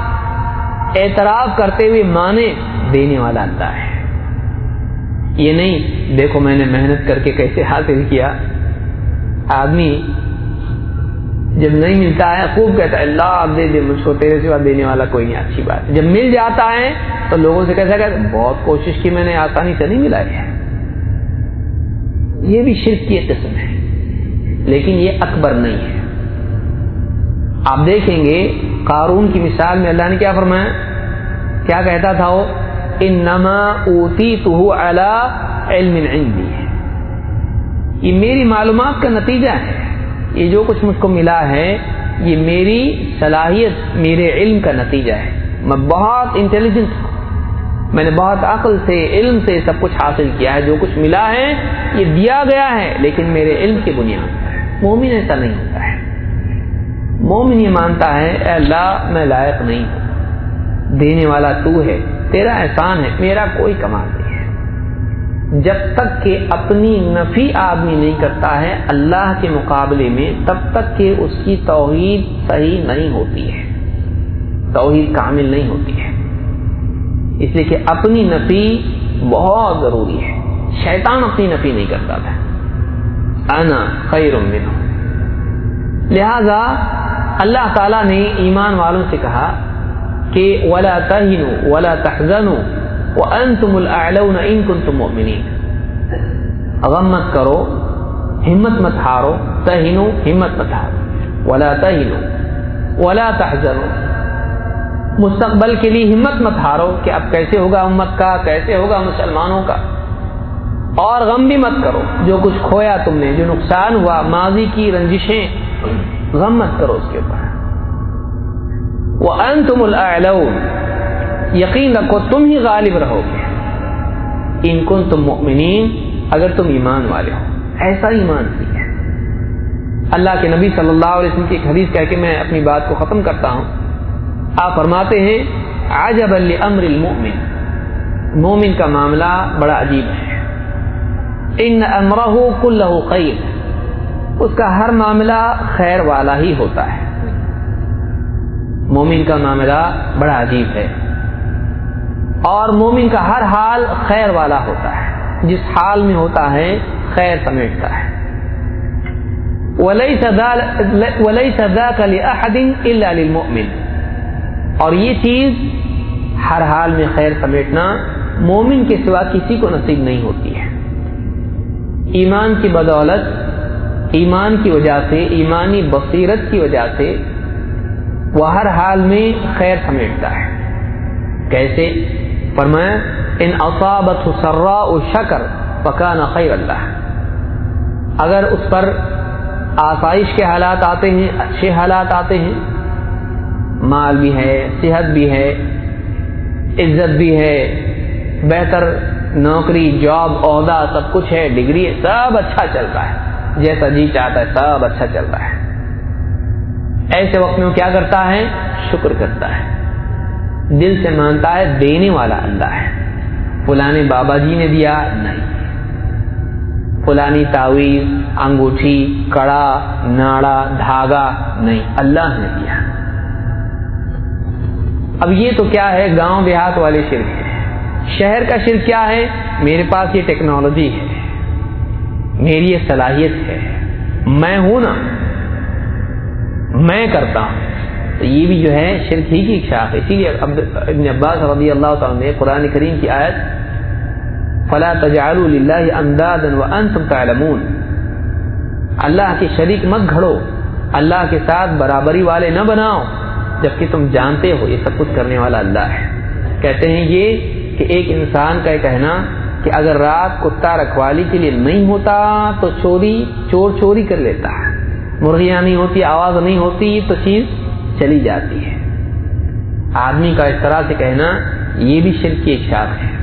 اعتراف کرتے ہوئے مانے دینے والا اللہ ہے۔ یہ نہیں، دیکھو میں نے محنت کر کے کیسے حاصل کیا۔ آدمی جب نہیں ملتا ہے، خوب کہتا ہے، اللہ آپ دے دے، مجھ کو تیرے سوا دینے والا کوئی نہیں، اچھی بات۔ جب مل جاتا ہے، تو لوگوں سے کیسا کہ بہت کوشش کی میں نے، آسانی سے نہیں ملا ہے۔ یہ بھی شرک کی قسم ہے، لیکن یہ اکبر نہیں ہے۔ آپ دیکھیں گے، قارون کی مثال میں اللہ نے کیا فرمایا؟ کیا کہتا تھا وہ؟ انما اوتی تو علم عندی یہ میری معلومات کا نتیجہ ہے۔ یہ جو کچھ مجھ کو ملا ہے، یہ میری صلاحیت، میرے علم کا نتیجہ ہے۔ میں بہت انٹیلیجنٹ ہوں۔ میں نے بہت عقل سے، علم سے سب کچھ حاصل کیا ہے۔ جو کچھ ملا ہے، یہ دیا گیا ہے، لیکن میرے علم کی بنیاد پر۔ مومن ایسا نہیں ہوتا ہے۔ مومن یہ مانتا ہے، اے اللہ، میں لائق نہیں ہوں۔ دینے والا تو ہے۔ تیرا احسان ہے، میرا کوئی کمال نہیں ہے۔ جب تک کہ اپنی نفی آدمی نہیں کرتا ہے، اللہ کے مقابلے میں تب تک کہ اس کی توحید صحیح نہیں ہوتی ہے۔ توحید کامل نہیں ہوتی ہے۔ اس لیے کہ اپنی نفی بہت ضروری ہے۔ شیطان اپنی نفی نہیں کرتا تھا۔ انا خیر منہ لہذا اللہ تعالی نے ایمان والوں سے کہا کہ ولا تهنوا ولا تحزنوا وانتم الاعلون ان كنتم مؤمنين۔ غم مت کرو، ہمت مت ہارو تہنو ہمت مت ہارو۔ ولا تہنو ولا تحزنوا۔ مستقبل کے لیے ہمت مت ہارو کہ اب کیسے ہوگا امت کا، کیسے ہوگا مسلمانوں کا۔ اور غم بھی مت کرو، جو کچھ کھویا تم نے، جو نقصان ہوا، ماضی کی رنجشیں، غم مت کرو اس کے اوپر۔ وہ ان تم یقین رکھو، تم ہی غالب رہو۔ گے ان کن تم مؤمنین اگر تم ایمان والے ہو۔ ایسا ایمان سی ہے۔ اللہ کے نبی صلی اللہ علیہ وسلم کی ایک حدیث کہہ کے میں اپنی بات کو ختم کرتا ہوں۔ آپ فرماتے ہیں عجب امر المؤمن۔ مومن کا معاملہ بڑا عجیب ہے۔ ان امرہ کلہ خیر اس کا ہر معاملہ خیر والا ہی ہوتا ہے۔ مومن کا معاملہ بڑا عجیب ہے۔ اور مومن کا ہر حال خیر والا ہوتا ہے۔ جس حال میں ہوتا ہے، خیر سمیٹتا ہے۔ ولی سدا للمؤمن۔ اور یہ چیز ہر حال میں خیر سمیٹنا مومن کے سوا کسی کو نصیب نہیں ہوتی ہے۔ ایمان کی بدولت، ایمان کی وجہ سے، ایمانی بصیرت کی وجہ سے وہ ہر حال میں خیر سمیٹتا ہے۔ کیسے؟ فرمایا، ان اصابت سرا و شکر پکانا خیر اللہ۔ اگر اس پر آسائش کے حالات آتے ہیں، اچھے حالات آتے ہیں، مال بھی ہے، صحت بھی ہے، عزت بھی ہے، بہتر نوکری، جاب، عہدہ، سب کچھ ہے، ڈگری ہے سب اچھا چلتا ہے۔ جیسا جی چاہتا ہے، سب اچھا چلتا ہے۔ ایسے وقت میں وہ کیا کرتا ہے؟ شکر کرتا ہے۔ دل سے مانتا ہے، دینے والا اللہ ہے۔ فلانے بابا جی نے دیا نہیں۔ فلانی تعویذ، انگوٹھی، کڑا، ناڑا، دھاگا نہیں، اللہ نے دیا۔ اب یہ تو کیا ہے؟ گاؤں دیہات والے شرک ہے شہر کا شرک کیا ہے؟ میرے پاس یہ ٹیکنالوجی ہے۔ میری یہ صلاحیت ہے۔ میں ہوں نا۔ میں کرتا ہوں۔ تو یہ بھی جو ہے شرک ہی کی شاخ ہے۔ اسی لیے ابن عباس رضی اللہ تعالیٰ نے قرآن کریم کی آیت، فلا تجعلوا للہ اندازا وانتم تعلمون۔ اللہ کے شریک مت گھڑو۔ اللہ کے ساتھ برابری والے نہ بناؤ۔ جبکہ تم جانتے ہو، یہ سب کچھ کرنے والا اللہ ہے۔ کہتے ہیں یہ کہ ایک انسان کا یہ کہنا کہ اگر رات کتا رکھوالی کے لیے نہیں ہوتا، تو چوری، چور چوری کر لیتا ہے۔ مرغیاں نہیں ہوتی، آواز نہیں ہوتی تو چیز چلی جاتی ہے۔ آدمی کا اس طرح سے کہنا، یہ بھی شرک کی ایک شاخ ہے۔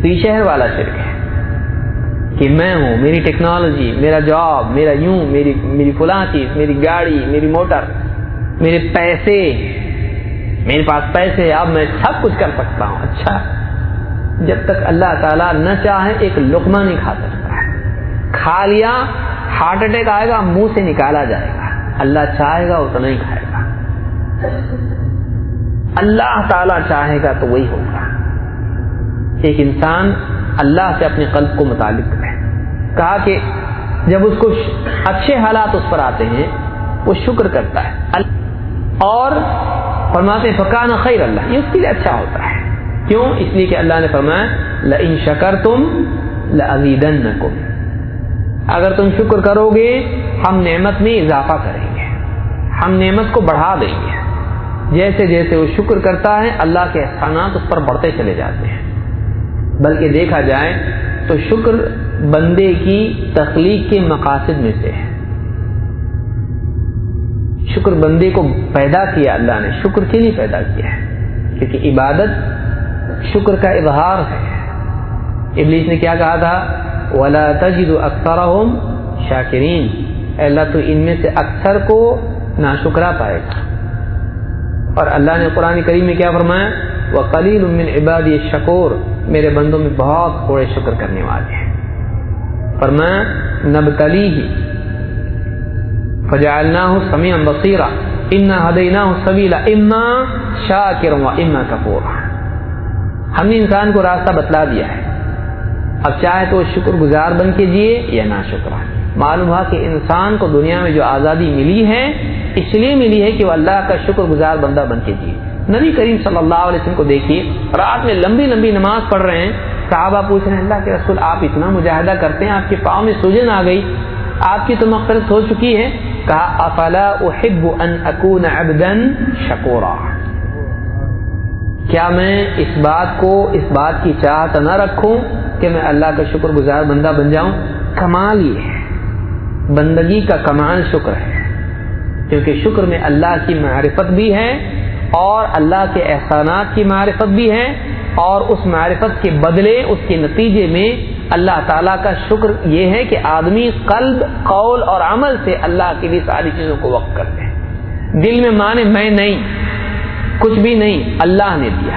تو یہ شہر والا شرک ہے کہ میں ہوں، میری ٹیکنالوجی، میرا جاب، میرا یوں، میری میری فلاں چیز، میری گاڑی، میری موٹر، میرے پیسے۔ میرے پاس پیسے، اب میں سب کچھ کر سکتا ہوں۔ اچھا جب تک اللہ تعالیٰ نہ چاہے، ایک لقمہ نہیں کھا سکتا ہے۔ کھا لیا ہارٹ اٹیک آئے گا، منہ سے نکالا جائے گا۔ اللہ چاہے گا، اتنا ہی کھائے گا۔ اللہ تعالیٰ چاہے گا تو وہی ہوگا۔ ایک انسان اللہ سے اپنے قلب کو متعلق کرے کہا کہ جب اس کو اچھے حالات اس پر آتے ہیں، وہ شکر کرتا ہے۔ اور فرماتے فکان خیر اللہ یہ اس کے لیے اچھا ہوتا ہے۔ کیوں؟ اس لیے کہ اللہ نے فرمایا، لئن شکر تم لزیدن اگر تم شکر کرو گے، ہم نعمت میں اضافہ کریں گے۔ ہم نعمت کو بڑھا دیں گے۔ جیسے جیسے وہ شکر کرتا ہے، اللہ کے احسانات اس پر بڑھتے چلے جاتے ہیں۔ بلکہ دیکھا جائے تو شکر بندے کی تخلیق کے مقاصد میں سے ہے۔ شکر بندے کو پیدا کیا اللہ نے، شکر کے لیے پیدا کیا ہے۔ کیونکہ عبادت شکر کا اظہار ہے۔ ابلیس نے کیا کہا تھا؟ ولا تجد اکثر شاکرین اللہ، تو ان میں سے اکثر کو ناشکرا پائے گا۔ اور اللہ نے قرآن کریم میں کیا فرمایا؟ وہ کلیل امن عباد شکور میرے بندوں میں بہت تھوڑے شکر کرنے والے ہیں۔ فرمایا نبتلی ہی فجعلنا سمیع بصیرا انا ہدینا سبیلا اما شاکر و اما کپور ہم نے انسان کو راستہ بتلا دیا ہے۔ اب چاہے تو شکر گزار بن کے جیے یا نہ شکر معلوم ہوا کہ انسان کو دنیا میں جو آزادی ملی ہے، اس لیے ملی ہے کہ وہ اللہ کا شکر گزار بندہ بن کے جیے۔ نبی کریم صلی اللہ علیہ وسلم کو دیکھیے، رات میں لمبی لمبی نماز پڑھ رہے ہیں، صحابہ پوچھ رہے ہیں، اللہ کے رسول، آپ اتنا مجاہدہ کرتے ہیں، آپ کے پاؤں میں سوجن آ گئی، آپ کی تو مغفرت ہو چکی ہے۔ کہا، افلا احب ان اکون عبدا شکورا۔ کیا میں اس بات کو، اس بات کی چاہت نہ رکھوں کہ میں اللہ کا شکر گزار بندہ بن جاؤں؟ کمال یہ ہے۔ بندگی کا کمال شکر ہے۔ کیونکہ شکر میں اللہ کی معرفت بھی ہے اور اللہ کے احسانات کی معرفت بھی ہے اور اس معرفت کے بدلے، اس کے نتیجے میں اللہ تعالیٰ کا شکر یہ ہے کہ آدمی قلب، قول اور عمل سے اللہ کے لیے ساری چیزوں کو وقف کرتے ہیں۔ دل میں مانے میں نہیں۔ کچھ بھی نہیں، اللہ نے دیا۔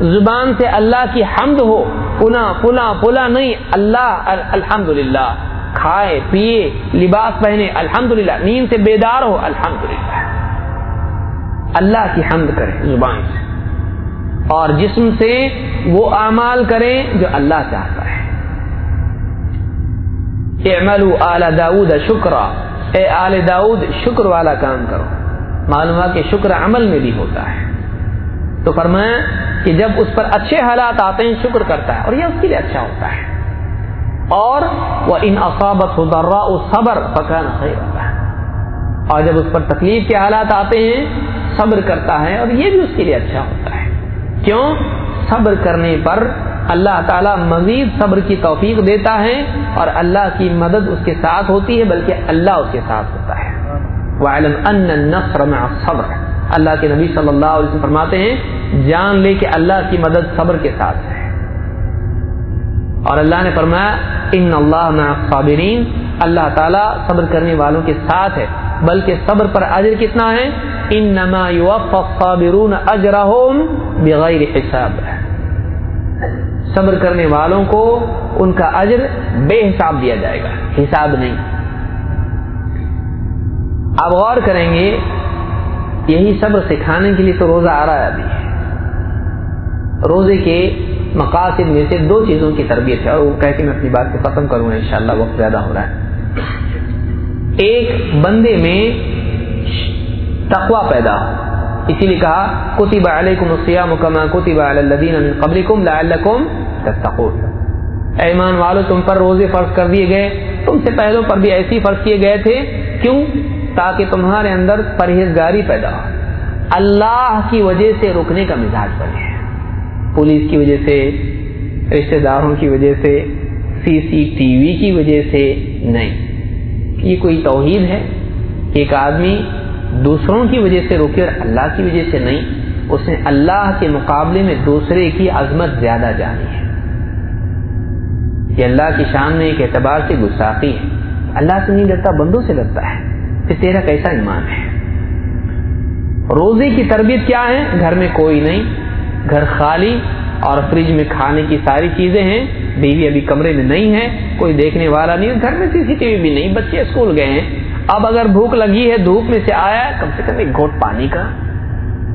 زبان سے اللہ کی حمد ہو، پنا پلا پلا نہیں، اللہ الحمد کھائے پیے لباس پہنے الحمد نیند سے بیدار ہو الحمد اللہ کی حمد کرے زبان سے۔ اور جسم سے وہ اعمال کریں جو اللہ چاہتا ہے۔ اعملوا آل داود شکرا۔ اے آل داود شکر والا کام کرو۔ معلوم کہ شکر عمل میں بھی ہوتا ہے۔ تو فرمایا کہ جب اس پر اچھے حالات آتے ہیں، شکر کرتا ہے اور یہ اس کے لیے اچھا ہوتا ہے۔ اور وہ ان اصابت درا صبر پکانا صحیح ہوتا ہے اور جب اس پر تکلیف کے حالات آتے ہیں، صبر کرتا ہے اور یہ بھی اس کے لیے اچھا ہوتا ہے۔ کیوں؟ صبر کرنے پر اللہ تعالیٰ مزید صبر کی توفیق دیتا ہے اور اللہ کی مدد اس کے ساتھ ہوتی ہے، بلکہ اللہ اس کے ساتھ ہوتا ہے۔ وَعَلَمْ أَنَّ النَّصْرَ مَعَ الصَّبْرِ۔ اللہ کے نبی صلی اللہ علیہ وسلم فرماتے ہیں، جان لے کہ اللہ کی مدد صبر کے ساتھ ہے۔ اور اللہ نے فرمایا، ان اللہ صابرین اللہ تعالیٰ صبر کرنے والوں کے ساتھ ہے۔ بلکہ صبر پر اجر کتنا ہے؟ ان نما صابرون اجرہم بغیر حساب صبر کرنے والوں کو ان کا اجر بے حساب دیا جائے گا۔ حساب نہیں۔ اب غور کریں گے یہی صبر سکھانے کے لیے تو روزہ آ رہا ہے ابھی۔ روزے کے مقاصد میں سے دو چیزوں کی تربیت ہے اور وہ کہہ کے میں اپنی بات کو ختم کروں گا ان شاء اللہ وقت زیادہ ہو رہا ہے۔ ایک بندے میں تقوا پیدا ہو۔ اسی لیے کہا، کتب علیکم السیام کما کتب علی الذین من قبلکم لعلکم تتقون ایمان والو، تم پر روزے فرض کر دیے گئے۔ تم سے پہلوں پر بھی ایسی فرض کیے گئے تھے۔ کیوں؟ تاکہ تمہارے اندر پرہیزگاری پیدا ہو۔ اللہ کی وجہ سے رکنے کا مزاج بنے۔ پولیس کی وجہ سے، رشتہ داروں کی وجہ سے، سی سی ٹی وی کی وجہ سے نہیں۔ یہ کوئی توحید ہے ایک آدمی دوسروں کی وجہ سے روکے اور اللہ کی وجہ سے نہیں؟ اس نے اللہ کے مقابلے میں دوسرے کی عظمت زیادہ جانی ہے۔ یہ اللہ کی شان میں ایک اعتبار سے گستاخی ہے۔ اللہ سے نہیں ڈرتا، بندوں سے ڈرتا ہے۔ پھر تیرا کیسا ایمان ہے؟ روزے کی تربیت کیا ہے؟ گھر میں کوئی نہیں۔ گھر خالی اور فریج میں کھانے کی ساری چیزیں ہیں۔ بیوی ابھی کمرے میں نہیں ہے، کوئی دیکھنے والا نہیں۔ گھر میں سی سی ٹی وی بھی نہیں، بچے اسکول گئے ہیں۔ اب اگر بھوک لگی ہے، دھوپ میں سے آیا، کم سے کم ایک گھوٹ پانی کا۔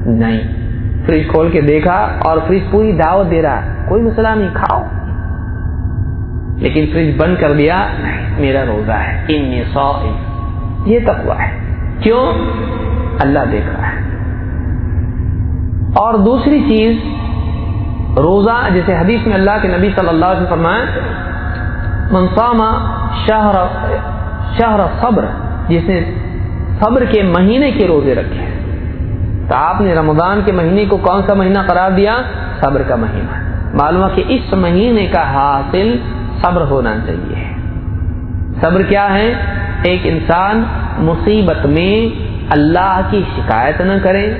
نہیں۔ فریج کھول کے دیکھا اور فریج پوری دعوت دے رہا کوئی مسئلہ نہیں، کھاؤ۔ لیکن فریج بند کر دیا میرا روزہ ہے۔ ان سو یہ تقوا ہے۔ کیوں؟ اللہ دیکھ رہا ہے۔ اور دوسری چیز، روزہ، جیسے حدیث میں اللہ کے نبی صلی اللہ علیہ وسلم منصامہ شہر شہر صبر جس نے صبر کے مہینے کے روزے رکھے تو آپ نے رمضان کے مہینے کو کون سا مہینہ قرار دیا؟ صبر کا مہینہ۔ معلوم کہ اس مہینے کا حاصل صبر ہونا چاہیے۔ صبر کیا ہے؟ ایک انسان مصیبت میں اللہ کی شکایت نہ کرے،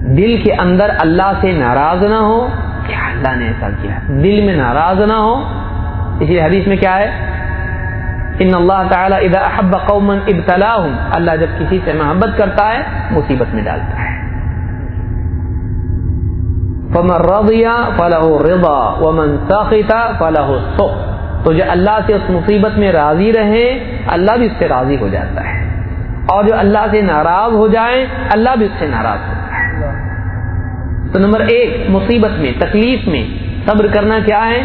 دل کے اندر اللہ سے ناراض نہ ہو، کیا اللہ نے ایسا کیا؟ دل میں ناراض نہ ہو۔ اسی حدیث میں کیا ہے؟ ان اللہ تعالیٰ اذا احب قوما ابتلاهم اللہ جب کسی سے محبت کرتا ہے، مصیبت میں ڈالتا ہے۔ فمن رضی فله رضا، ومن سخط فله سخط۔ تو جو اللہ سے اس مصیبت میں راضی رہے، اللہ بھی اس سے راضی ہو جاتا ہے۔ اور جو اللہ سے ناراض ہو جائے اللہ بھی اس سے ناراض ہوتا ہے۔ تو نمبر ایک، مصیبت میں، تکلیف میں صبر کرنا کیا ہے؟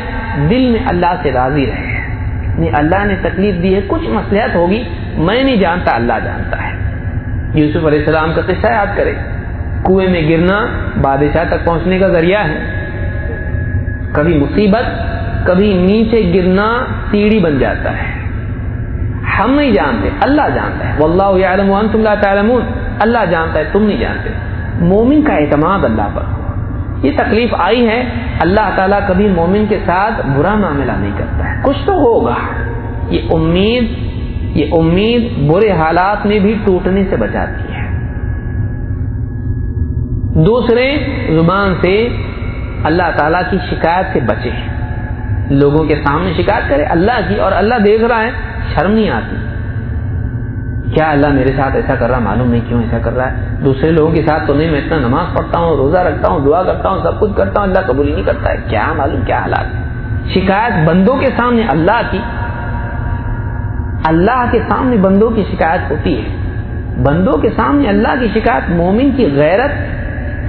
دل میں اللہ سے راضی رہے۔ نہیں اللہ نے تکلیف دی ہے، کچھ مسلحت ہوگی، میں نہیں جانتا، اللہ جانتا ہے۔ یوسف علیہ السلام کا قصہ یاد کرے کنویں میں گرنا بادشاہ تک پہنچنے کا ذریعہ ہے۔ کبھی مصیبت کبھی نیچے گرنا سیڑھی بن جاتا ہے۔ ہم نہیں جانتے، اللہ جانتا ہے۔ واللہ یعلم وانتم لا تعلمون۔ اللہ جانتا ہے، تم نہیں جانتے۔ مومن کا اعتماد اللہ پر۔ یہ تکلیف آئی ہے، اللہ تعالیٰ کبھی مومن کے ساتھ برا معاملہ نہیں کرتا ہے۔ کچھ تو ہوگا۔ یہ امید یہ امید برے حالات میں بھی ٹوٹنے سے بچاتی ہے۔ دوسرے زبان سے اللہ تعالیٰ کی شکایت سے بچے ہیں لوگوں کے سامنے شکایت کرے، اللہ کی اور اللہ دیکھ رہا ہے، شرم نہیں آتی۔ کیا اللہ میرے ساتھ ایسا کر رہا؟ معلوم نہیں کیوں ایسا کر رہا ہے۔ دوسرے لوگوں کے ساتھ تو نہیں، میں اتنا نماز پڑھتا ہوں، روزہ رکھتا ہوں، دعا کرتا ہوں، سب کچھ کرتا ہوں، اللہ قبول نہیں کرتا ہے۔ کیا معلوم، کیا حالات ہے شکایت بندوں کے سامنے اللہ کی۔ اللہ کے سامنے بندوں کی شکایت ہوتی ہے۔ بندوں کے سامنے اللہ کی شکایت مومن کی غیرت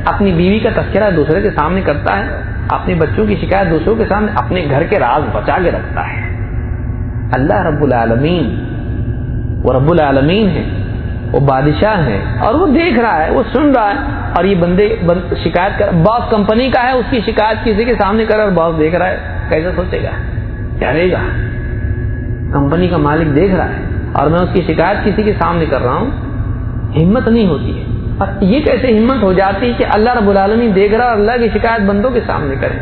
اپنی بیوی کا تذکرہ دوسرے کے سامنے کرتا ہے۔ اپنے بچوں کی شکایت دوسروں کے سامنے اپنے گھر کے راز بچا کے رکھتا ہے۔ اللہ رب العالمین، وہ رب العالمین ہے وہ بادشاہ ہے اور وہ دیکھ رہا ہے، وہ سن رہا ہے اور یہ بندے شکایت کر، باس کمپنی کا ہے، اس کی شکایت کسی کے سامنے کر اور باس دیکھ رہا ہے، کیسے سوچے گا؟ کیا رہے گا؟ کمپنی کا مالک دیکھ رہا ہے اور میں اس کی شکایت کسی کے سامنے کر رہا ہوں، ہمت نہیں ہوتی ہے۔ یہ کیسے ہمت ہو جاتی کہ اللہ رب العالمین دیکھ رہا اور اللہ کی شکایت بندوں کے سامنے کرے۔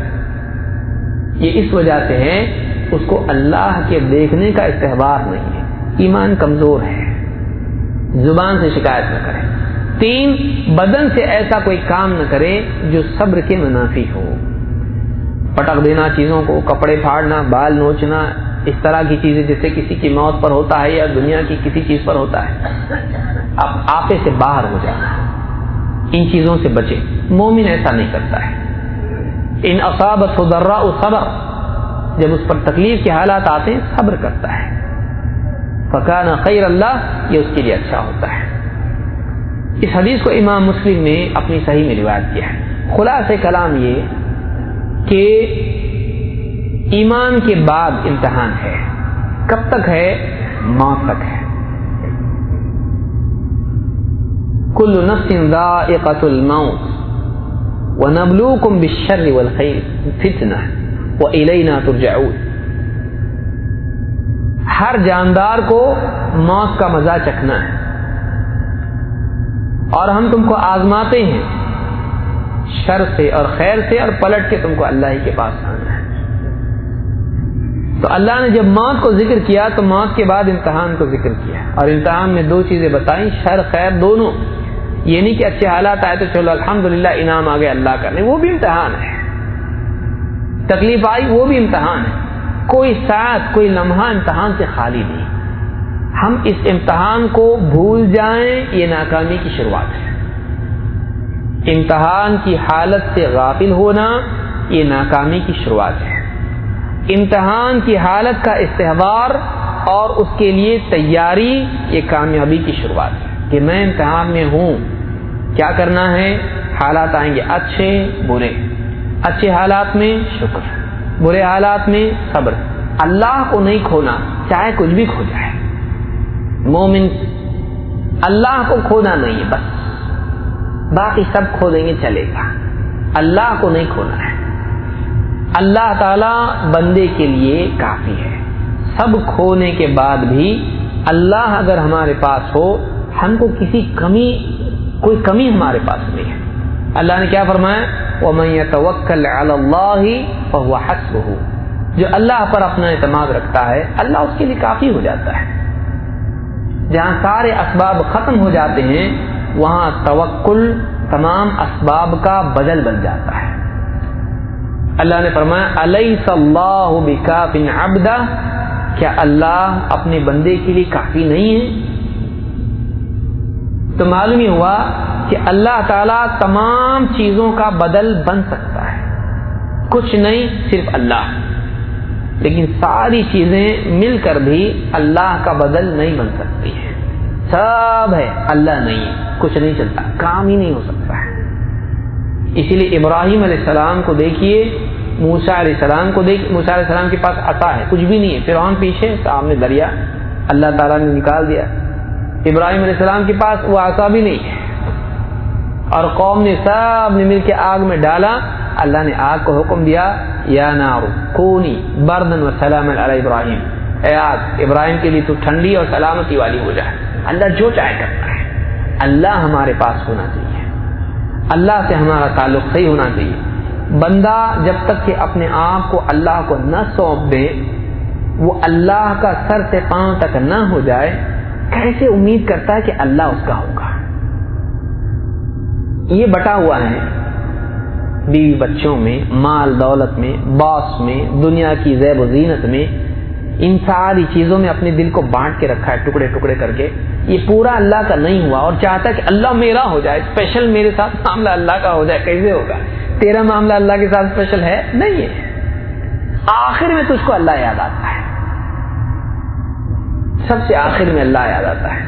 یہ اس وجہ سے ہے اس کو اللہ کے دیکھنے کا استحبار نہیں ہے۔ ایمان کمزور ہے۔ زبان سے شکایت نہ کرے۔ تین، بدن سے ایسا کوئی کام نہ کرے جو صبر کے منافی ہو۔ پٹک دینا، چیزوں کو کپڑے پھاڑنا، بال نوچنا، اس طرح کی چیزیں جیسے کسی کی موت پر ہوتا ہے یا دنیا کی کسی چیز پر ہوتا ہے۔ اب آپے سے باہر ہو جانا۔ ان چیزوں سے بچے۔ مومن ایسا نہیں کرتا ہے۔ ان اصابت درا صبر جب اس پر تکلیف کے حالات آتے ہیں، صبر کرتا ہے۔ فقان خیر اللہ، یہ اس کے لیے اچھا ہوتا ہے۔ اس حدیث کو امام مسلم نے اپنی صحیح میں روایت کیا ہے۔ خلاص کلام یہ کہ ایمان کے بعد امتحان ہے۔ کب تک ہے؟ موت تک ہے۔ کل نفس ذائقۃ الموت ونبلوکم بالشر والخیر فتنہ والینا ترجعون. ہر جاندار کو موت کا مزہ چکھنا ہے اور ہم تم کو آزماتے ہیں شر سے اور خیر سے اور پلٹ کے تم کو اللہ ہی کے پاس آنا ہے۔ تو اللہ نے جب موت کو ذکر کیا تو موت کے بعد امتحان کو ذکر کیا اور امتحان میں دو چیزیں بتائیں، شر، خیر دونوں۔ یہ نہیں کہ اچھے حالات آئے تو چلو الحمد للہ انعام آ گیا اللہ کا۔ نہیں، وہ بھی امتحان ہے۔ تکلیف آئی، وہ بھی امتحان ہے۔ کوئی ساتھ، کوئی لمحہ امتحان سے خالی نہیں۔ ہم اس امتحان کو بھول جائیں، یہ ناکامی کی شروعات ہے۔ امتحان کی حالت سے غافل ہونا، یہ ناکامی کی شروعات ہے۔ امتحان کی حالت کا استحبار اور اس کے لیے تیاری، یہ کامیابی کی شروعات ہے کہ میں امتحان میں ہوں۔ کیا کرنا ہے؟ حالات آئیں گے اچھے، برے۔ اچھے حالات میں شکر، برے حالات میں صبر۔ اللہ کو نہیں کھونا، چاہے کچھ بھی کھو جائے۔ مومن، اللہ کو کھونا نہیں ہے بس۔ باقی سب کھو دیں گے، چلے گا۔ اللہ کو نہیں کھونا ہے۔ اللہ تعالی بندے کے لیے کافی ہے۔ سب کھونے کے بعد بھی اللہ اگر ہمارے پاس ہو، ہم کو کسی کمی، کوئی کمی ہمارے پاس نہیں ہے۔ اللہ نے کیا فرمایا؟ وَمَن يَتَوَكَّلْ عَلَى اللَّهِ فَهُوَ حَسْبُهُ۔ جو اللہ پر اپنا اعتماد رکھتا ہے، اللہ اس کے لیے کافی ہو جاتا ہے۔ جہاں سارے اسباب ختم ہو جاتے ہیں، وہاں توکل تمام اسباب کا بدل بن جاتا ہے۔ اللہ نے فرمایا علیہ اللہ بکاف عبدہ؟ کیا اللہ اپنے بندے کے لیے کافی نہیں ہے؟ تو معلوم ہی ہوا کہ اللہ تعالی تمام چیزوں کا بدل بن سکتا ہے۔ کچھ نہیں، صرف اللہ۔ لیکن ساری چیزیں مل کر بھی اللہ کا بدل نہیں بن سکتی ہیں۔ سب ہے، اللہ نہیں ہے، کچھ نہیں چلتا، کام ہی نہیں ہو سکتا ہے۔ اسی لیے ابراہیم علیہ السلام کو دیکھیے موسا علیہ السلام کو دیکھ موسا علیہ السلام کے پاس عطا ہے، کچھ بھی نہیں ہے۔ فرعون پیچھے سامنے دریا، اللہ تعالیٰ نے نکال دیا۔ ابراہیم علیہ السلام کے پاس وہ عصا بھی نہیں ہے۔ اور قوم نے سب نے مل کے آگ میں ڈالا۔ اللہ نے آگ کو حکم دیا، یا نارو کونی، بردن و سلام علیہ ابراہیم۔ اے آگ، ابراہیم کے لیے تو ٹھنڈی اور سلامتی والی ہو جائے۔ اللہ جو چاہے کرتا ہے۔ اللہ ہمارے پاس ہونا چاہیے۔ اللہ سے ہمارا تعلق صحیح ہونا چاہیے۔ بندہ جب تک کہ اپنے آپ کو اللہ کو نہ سونپ دے، وہ اللہ کا سر سے پاؤں تک نہ ہو جائے، کیسے امید کرتا ہے کہ اللہ اس کا ہوگا؟ یہ بٹا ہوا ہے بیوی بچوں میں، مال دولت میں، باس میں، دنیا کی زیب و زینت میں، ان ساری چیزوں میں اپنے دل کو بانٹ کے رکھا ہے ٹکڑے ٹکڑے کر کے۔ یہ پورا اللہ کا نہیں ہوا اور چاہتا ہے کہ اللہ میرا ہو جائے اسپیشل میرے ساتھ معاملہ اللہ کا ہو جائے، کیسے ہوگا؟ تیرا معاملہ اللہ کے ساتھ اسپیشل ہے؟ نہیں ہے۔ آخر میں تجھ کو اللہ یاد آتا ہے۔ سب سے آخر میں اللہ یاد آتا ہے۔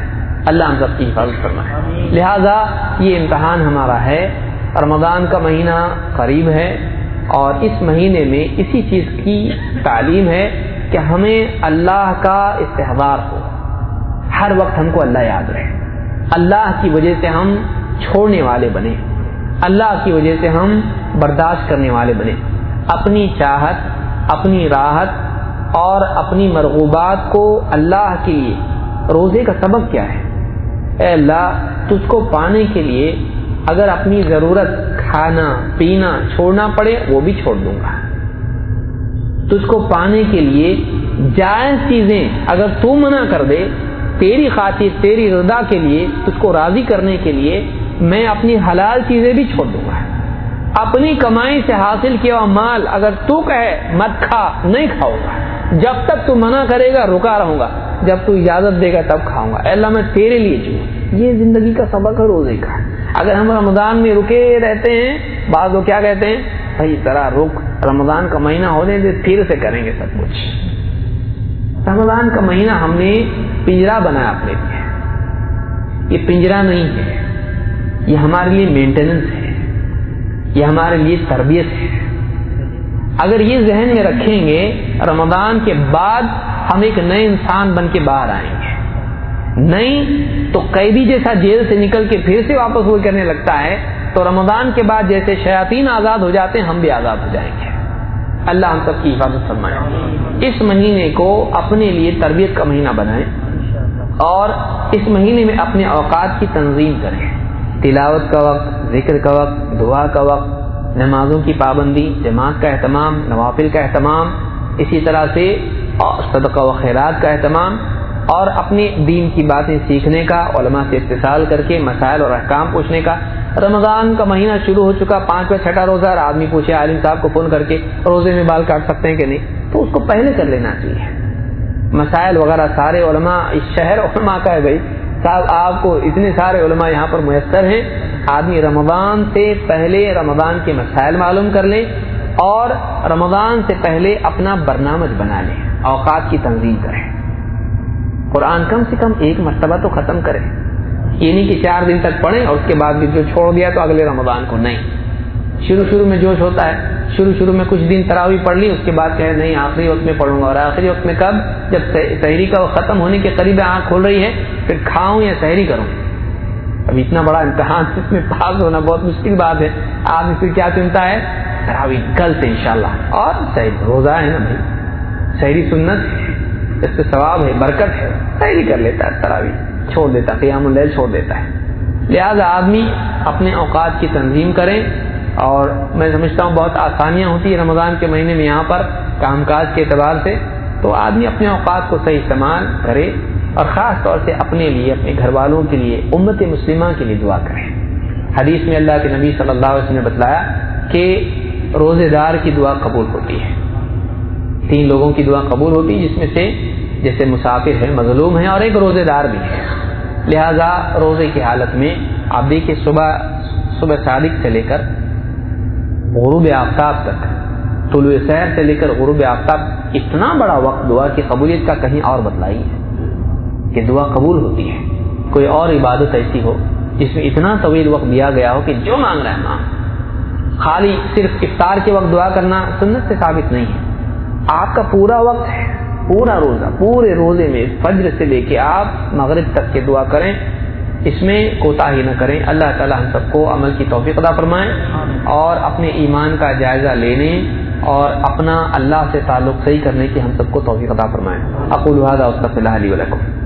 اللہ ہم سب کی حفاظت کرنا ہے لہذا یہ امتحان ہمارا ہے۔ رمضان کا مہینہ قریب ہے اور اس مہینے میں اسی چیز کی تعلیم ہے کہ ہمیں اللہ کا استحبار ہو۔ ہر وقت ہم کو اللہ یاد رہے۔ اللہ کی وجہ سے ہم چھوڑنے والے بنے۔ اللہ کی وجہ سے ہم برداشت کرنے والے بنے۔ اپنی چاہت، اپنی راحت اور اپنی مرغوبات کو اللہ کے لیے۔ روزے کا سبب کیا ہے؟ اے اللہ، تجھ کو پانے کے لیے اگر اپنی ضرورت کھانا، پینا چھوڑنا پڑے، وہ بھی چھوڑ دوں گا۔ تجھ کو پانے کے لیے جائز چیزیں اگر تو منع کر دے، تیری خاطر، تیری ردا کے لیے، تجھ کو راضی کرنے کے لیے میں اپنی حلال چیزیں بھی چھوڑ دوں گا۔ اپنی کمائی سے حاصل کیا ہوا مال اگر تو کہے مت کھا، نہیں کھاؤں گا۔ جب تک تو منع کرے گا، رکا رہوں گا۔ جب تو اجازت دے گا، تب کھاؤں گا۔ اللہ، میں تیرے لیے جو۔ یہ زندگی کا سبق ہے، روزے کا اگر ہم رمضان میں رکے رہتے ہیں، بعض لوگ کیا کہتے ہیں؟ بھائی، ذرا رک، رمضان کا مہینہ ہونے دے، پھر سے کریں گے سب کچھ۔ رمضان کا مہینہ ہم نے پنجرا بنایا اپنے لیے۔ یہ پنجرا نہیں ہے۔ یہ ہمارے لیے مینٹیننس ہے۔ یہ ہمارے لیے تربیت ہے۔ اگر یہ ذہن میں رکھیں گے، رمضان کے بعد ہم ایک نئے انسان بن کے باہر آئیں گے۔ نہیں تو قیدی جیسا جیل سے نکل کے پھر سے واپس وہ کرنے لگتا ہے، تو رمضان کے بعد جیسے شیاطین آزاد ہو جاتے ہیں، ہم بھی آزاد ہو جائیں گے۔ اللہ ہم سب کی حفاظت فرمائے۔ اس مہینے کو اپنے لیے تربیت کا مہینہ بنائیں اور اس مہینے میں اپنے اوقات کی تنظیم کریں۔ تلاوت کا وقت، ذکر کا وقت، دعا کا وقت، نمازوں کی پابندی، جماعت کا اہتمام، نوافل کا اہتمام، اسی طرح سے صدقہ و خیرات کا اہتمام اور اپنے دین کی باتیں سیکھنے کا، علماء سے اتصال کر کے مسائل اور احکام پوچھنے کا۔ رمضان کا مہینہ شروع ہو چکا پانچ میں چھٹا روزہ، اور آدمی پوچھے، عالم صاحب کو فون کر کے روزے میں بال کاٹ سکتے ہیں کہ نہیں؟ تو اس کو پہلے کر لینا چاہیے۔ مسائل وغیرہ سارے علماء اس شہر علماء کا ہے بھائی۔ صاحب، آپ کو اتنے سارے علماء یہاں پر میسر ہیں۔ آدمی رمضان سے پہلے رمضان کے مسائل معلوم کر لیں اور رمضان سے پہلے اپنا برنامج بنا لیں، اوقات کی تنظیم کریں۔ قرآن کم سے کم ایک مرتبہ تو ختم کریں۔ یہ نہیں کہ چار دن تک پڑھیں اور اس کے بعد بھی جو چھوڑ دیا تو اگلے رمضان کو نہیں۔ شروع شروع میں جوش ہوتا ہے۔ شروع شروع میں کچھ دن تراوی پڑھ لی، اس کے بعد کہ نہیں، آخری وقت میں پڑھوں گا۔ اور آخری وقت میں کب؟ جب شہری کا ختم ہونے کے قریب آنکھ کھول رہی ہے، پھر کھاؤں یا شہری کروں؟ اب اتنا بڑا امتحان اس میں پاس ہونا بہت مشکل بات ہے۔ آدمی پھر کیا چنتا ہے؟ تراوی کل سے انشاءاللہ۔ اور شہری روزہ ہے نا بھائی؟ شہری سنت ہے اس سے ثواب ہے، برکت ہے۔ شہری کر لیتا ہے تراوی چھوڑ دیتا ہے، قیام اللیل چھوڑ دیتا ہے۔ لہذا آدمی اپنے اوقات کی تنظیم کریں اور میں سمجھتا ہوں بہت آسانیاں ہوتی ہیں رمضان کے مہینے میں یہاں پر کام کاج کے اعتبار سے، تو آدمی اپنے اوقات کو صحیح استعمال کرے اور خاص طور سے اپنے لیے، اپنے گھر والوں کے لیے، امت مسلمہ کے لیے دعا کرے۔ حدیث میں اللہ کے نبی صلی اللہ علیہ وسلم نے بتلایا کہ روزے دار کی دعا قبول ہوتی ہے۔ تین لوگوں کی دعا قبول ہوتی ہے، جس میں سے جیسے مسافر ہے مظلوم ہے اور ایک روزے دار بھی ہے لہذا روزے کی حالت میں آپ دیکھیے، صبح صبح صادق سے لے کر غروب آفتاب تک۔ طلوع سیر سے لے کر غروب آفتاب اتنا بڑا وقت دعا کی قبولیت کا کہیں اور بتلائی ہے۔ کہ دعا قبول ہوتی ہے۔ کوئی اور عبادت ایسی ہو جس میں اتنا طویل وقت دیا گیا ہو کہ جو مانگ رہا ہے مانگ۔ خالی صرف افطار کے وقت دعا کرنا سنت سے ثابت نہیں ہے۔ آپ کا پورا وقت ہے، پورا روزہ، پورے روزے میں فجر سے لے کے آپ مغرب تک کے دعا کریں۔ اس میں کوتا ہی نہ کریں۔ اللہ تعالی ہم سب کو عمل کی توفیق ادا فرمائیں اور اپنے ایمان کا جائزہ لینے اور اپنا اللہ سے تعلق صحیح کرنے کی ہم سب کو توفیق ادا فرمائیں اقول هذا واستغفر الله لي ولكم۔